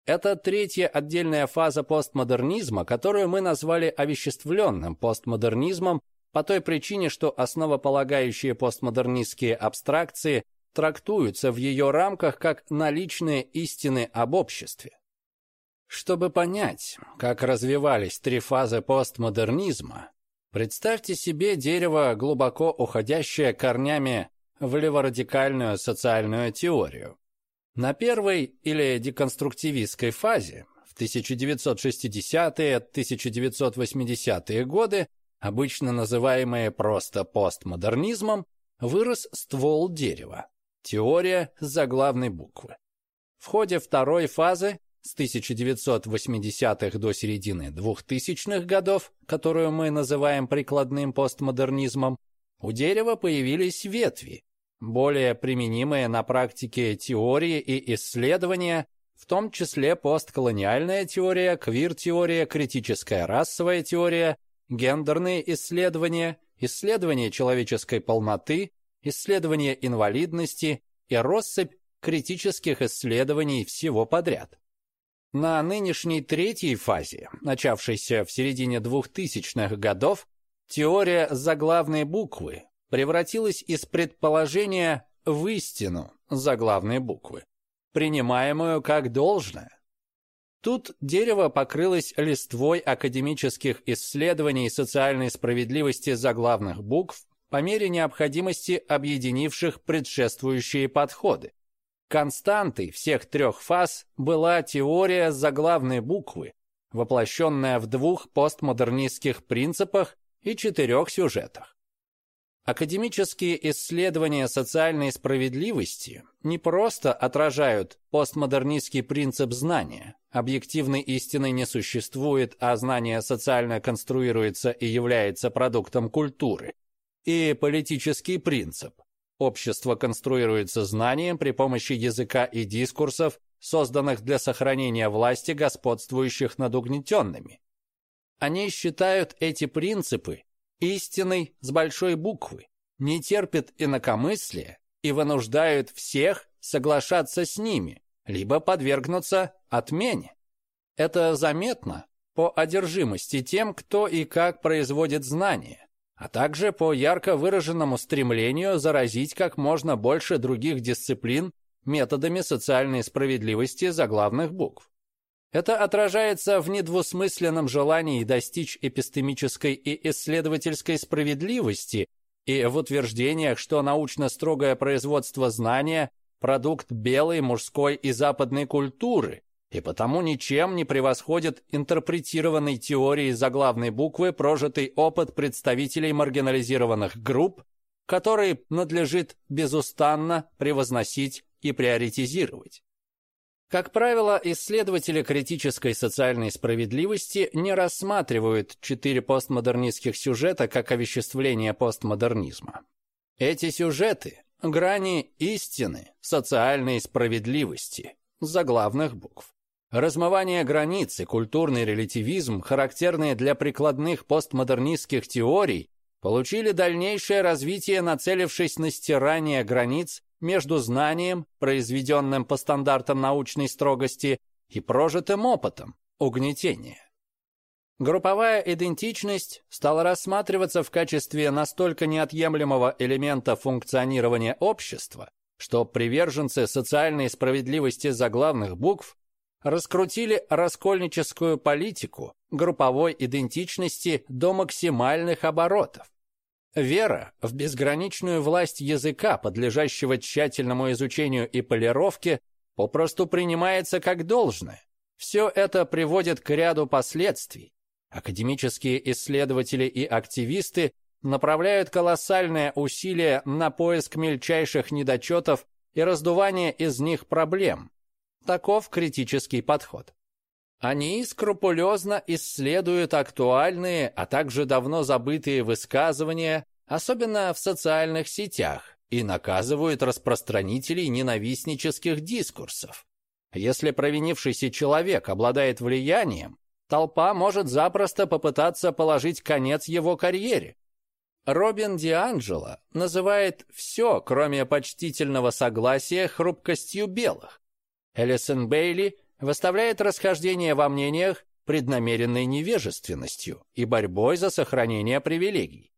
Это третья отдельная фаза постмодернизма, которую мы назвали овеществленным постмодернизмом по той причине, что основополагающие постмодернистские абстракции трактуются в ее рамках как наличные истины об обществе. Чтобы понять, как развивались три фазы постмодернизма, представьте себе дерево, глубоко уходящее корнями в леворадикальную социальную теорию. На первой или деконструктивистской фазе в 1960-1980-е годы, обычно называемые просто постмодернизмом, вырос ствол дерева – теория заглавной буквы. В ходе второй фазы с 1980-х до середины 2000-х годов, которую мы называем прикладным постмодернизмом, у дерева появились ветви, более применимые на практике теории и исследования, в том числе постколониальная теория, квир-теория, критическая расовая теория, гендерные исследования, исследования человеческой полноты, исследования инвалидности и россыпь критических исследований всего подряд. На нынешней третьей фазе, начавшейся в середине 2000-х годов, теория заглавной буквы превратилась из предположения в истину заглавной буквы, принимаемую как должное. Тут дерево покрылось листвой академических исследований социальной справедливости заглавных букв по мере необходимости объединивших предшествующие подходы. Константой всех трех фаз была теория заглавной буквы, воплощенная в двух постмодернистских принципах и четырех сюжетах. Академические исследования социальной справедливости не просто отражают постмодернистский принцип знания, объективной истины не существует, а знание социально конструируется и является продуктом культуры, и политический принцип. Общество конструируется знанием при помощи языка и дискурсов, созданных для сохранения власти господствующих над угнетенными. Они считают эти принципы истиной с большой буквы, не терпят инакомыслия и вынуждают всех соглашаться с ними, либо подвергнуться отмене. Это заметно по одержимости тем, кто и как производит знания, а также по ярко выраженному стремлению заразить как можно больше других дисциплин методами социальной справедливости заглавных букв. Это отражается в недвусмысленном желании достичь эпистемической и исследовательской справедливости и в утверждениях, что научно-строгое производство знания – продукт белой, мужской и западной культуры, и потому ничем не превосходит интерпретированной теории заглавной буквы прожитый опыт представителей маргинализированных групп, который надлежит безустанно превозносить и приоритизировать. Как правило, исследователи критической социальной справедливости не рассматривают четыре постмодернистских сюжета как овеществление постмодернизма. Эти сюжеты – грани истины, социальной справедливости, заглавных букв. Размывание границ и культурный релятивизм, характерные для прикладных постмодернистских теорий, получили дальнейшее развитие, нацелившись на стирание границ между знанием, произведенным по стандартам научной строгости, и прожитым опытом угнетения. Групповая идентичность стала рассматриваться в качестве настолько неотъемлемого элемента функционирования общества, что приверженцы социальной справедливости заглавных букв раскрутили раскольническую политику групповой идентичности до максимальных оборотов. Вера в безграничную власть языка, подлежащего тщательному изучению и полировке, попросту принимается как должное. Все это приводит к ряду последствий. Академические исследователи и активисты направляют колоссальные усилия на поиск мельчайших недочетов и раздувание из них проблем. Таков критический подход. Они скрупулезно исследуют актуальные, а также давно забытые высказывания, особенно в социальных сетях, и наказывают распространителей ненавистнических дискурсов. Если провинившийся человек обладает влиянием, толпа может запросто попытаться положить конец его карьере. Робин Дианджело называет все, кроме почтительного согласия, хрупкостью белых. Элисон Бейли выставляет расхождение во мнениях преднамеренной невежественностью и борьбой за сохранение привилегий.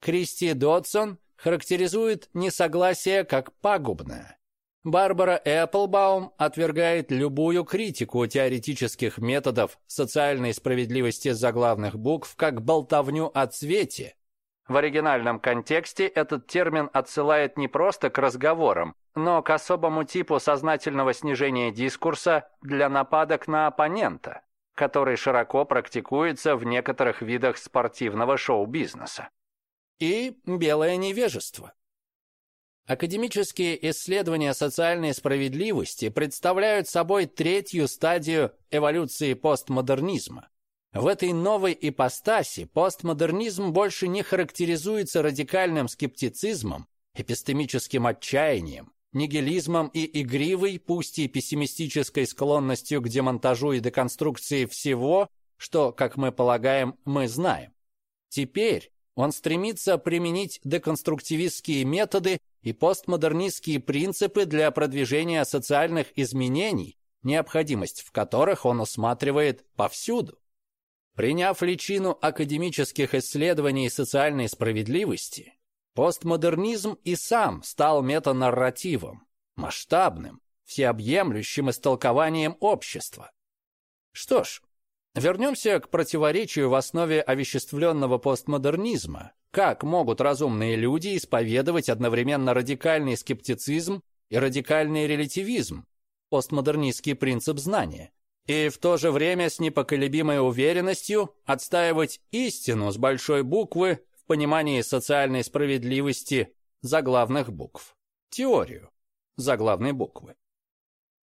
Кристи Додсон характеризует несогласие как пагубное. Барбара Эпплбаум отвергает любую критику теоретических методов социальной справедливости заглавных букв как болтовню о цвете, В оригинальном контексте этот термин отсылает не просто к разговорам, но к особому типу сознательного снижения дискурса для нападок на оппонента, который широко практикуется в некоторых видах спортивного шоу-бизнеса. И белое невежество. Академические исследования социальной справедливости представляют собой третью стадию эволюции постмодернизма. В этой новой ипостаси постмодернизм больше не характеризуется радикальным скептицизмом, эпистемическим отчаянием, нигилизмом и игривой, пусть и пессимистической склонностью к демонтажу и деконструкции всего, что, как мы полагаем, мы знаем. Теперь он стремится применить деконструктивистские методы и постмодернистские принципы для продвижения социальных изменений, необходимость в которых он усматривает повсюду. Приняв личину академических исследований социальной справедливости, постмодернизм и сам стал метанарративом, масштабным, всеобъемлющим истолкованием общества. Что ж, вернемся к противоречию в основе овеществленного постмодернизма. Как могут разумные люди исповедовать одновременно радикальный скептицизм и радикальный релятивизм, постмодернистский принцип знания, и в то же время с непоколебимой уверенностью отстаивать истину с большой буквы в понимании социальной справедливости заглавных букв, теорию заглавной буквы.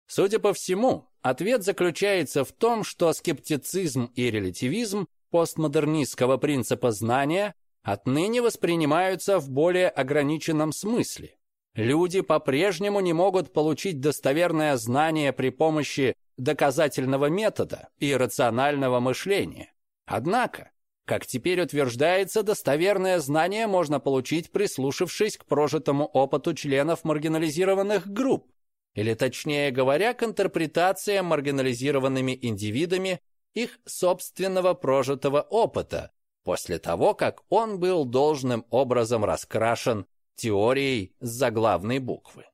Судя по всему, ответ заключается в том, что скептицизм и релятивизм постмодернистского принципа знания отныне воспринимаются в более ограниченном смысле. Люди по-прежнему не могут получить достоверное знание при помощи доказательного метода и рационального мышления. Однако, как теперь утверждается, достоверное знание можно получить, прислушавшись к прожитому опыту членов маргинализированных групп, или точнее говоря, к интерпретациям маргинализированными индивидами их собственного прожитого опыта, после того, как он был должным образом раскрашен теорией заглавной буквы.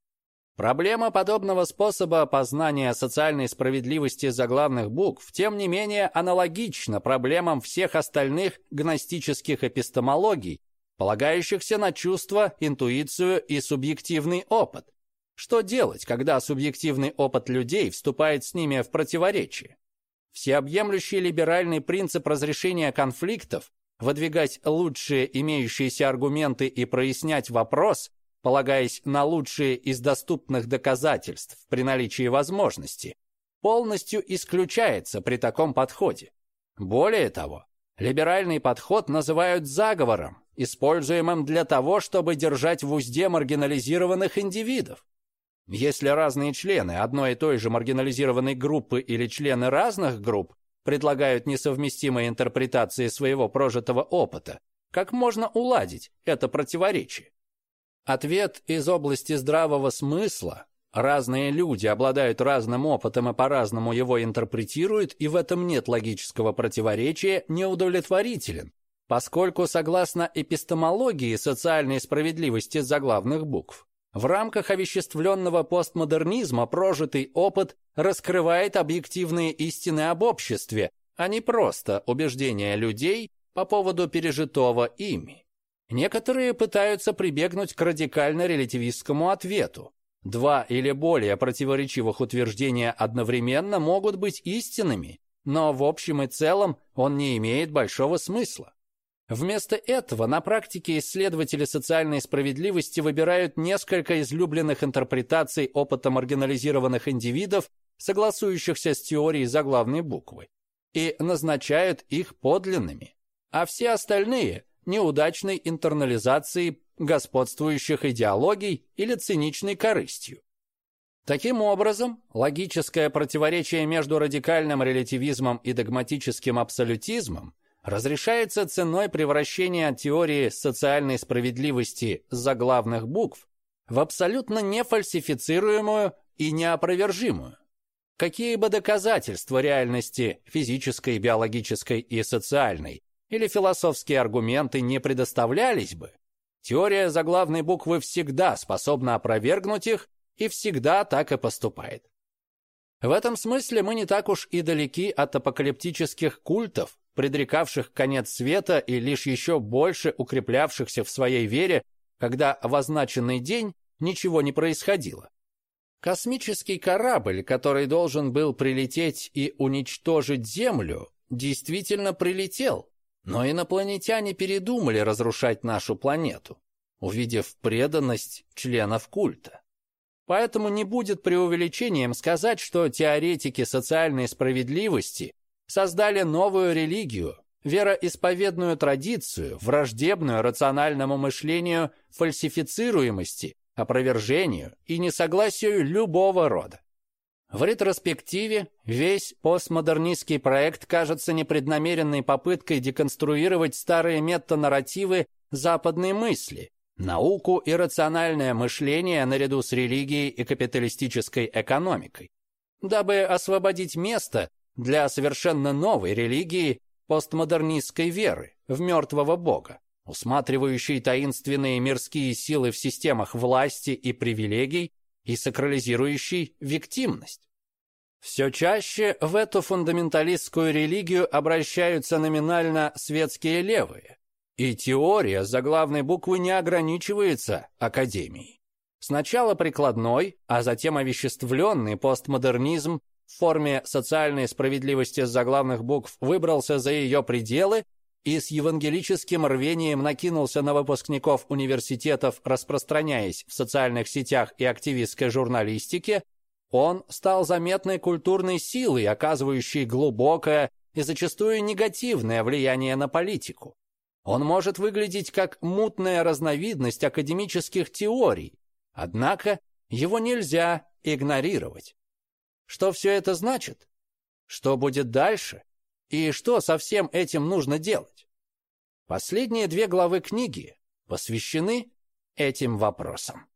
Проблема подобного способа опознания социальной справедливости заглавных букв, тем не менее, аналогична проблемам всех остальных гностических эпистемологий, полагающихся на чувство, интуицию и субъективный опыт. Что делать, когда субъективный опыт людей вступает с ними в противоречие? Всеобъемлющий либеральный принцип разрешения конфликтов, выдвигать лучшие имеющиеся аргументы и прояснять вопрос, полагаясь на лучшие из доступных доказательств при наличии возможности, полностью исключается при таком подходе. Более того, либеральный подход называют заговором, используемым для того, чтобы держать в узде маргинализированных индивидов. Если разные члены одной и той же маргинализированной группы или члены разных групп предлагают несовместимые интерпретации своего прожитого опыта, как можно уладить это противоречие? Ответ из области здравого смысла. Разные люди обладают разным опытом и по-разному его интерпретируют, и в этом нет логического противоречия, неудовлетворителен, поскольку, согласно эпистемологии социальной справедливости заглавных букв, в рамках овеществленного постмодернизма прожитый опыт раскрывает объективные истины об обществе, а не просто убеждения людей по поводу пережитого ими. Некоторые пытаются прибегнуть к радикально-релятивистскому ответу. Два или более противоречивых утверждения одновременно могут быть истинными, но в общем и целом он не имеет большого смысла. Вместо этого на практике исследователи социальной справедливости выбирают несколько излюбленных интерпретаций опыта маргинализированных индивидов, согласующихся с теорией заглавной буквы, и назначают их подлинными, а все остальные неудачной интернализацией господствующих идеологий или циничной корыстью. Таким образом, логическое противоречие между радикальным релятивизмом и догматическим абсолютизмом разрешается ценой превращения теории социальной справедливости заглавных букв в абсолютно нефальсифицируемую и неопровержимую. Какие бы доказательства реальности физической, биологической и социальной или философские аргументы не предоставлялись бы, теория заглавной буквы всегда способна опровергнуть их и всегда так и поступает. В этом смысле мы не так уж и далеки от апокалиптических культов, предрекавших конец света и лишь еще больше укреплявшихся в своей вере, когда в означенный день ничего не происходило. Космический корабль, который должен был прилететь и уничтожить Землю, действительно прилетел, но инопланетяне передумали разрушать нашу планету, увидев преданность членов культа. Поэтому не будет преувеличением сказать, что теоретики социальной справедливости создали новую религию, вероисповедную традицию, враждебную рациональному мышлению фальсифицируемости, опровержению и несогласию любого рода. В ретроспективе весь постмодернистский проект кажется непреднамеренной попыткой деконструировать старые метанарративы западной мысли, науку и рациональное мышление наряду с религией и капиталистической экономикой, дабы освободить место для совершенно новой религии постмодернистской веры в мертвого бога, усматривающей таинственные мирские силы в системах власти и привилегий и сакрализирующей виктимность. Все чаще в эту фундаменталистскую религию обращаются номинально светские левые, и теория заглавной буквы не ограничивается академией. Сначала прикладной, а затем овеществленный постмодернизм в форме социальной справедливости с заглавных букв выбрался за ее пределы и с евангелическим рвением накинулся на выпускников университетов, распространяясь в социальных сетях и активистской журналистике, он стал заметной культурной силой, оказывающей глубокое и зачастую негативное влияние на политику. Он может выглядеть как мутная разновидность академических теорий, однако его нельзя игнорировать. Что все это значит? Что будет дальше? И что со всем этим нужно делать? Последние две главы книги посвящены этим вопросам.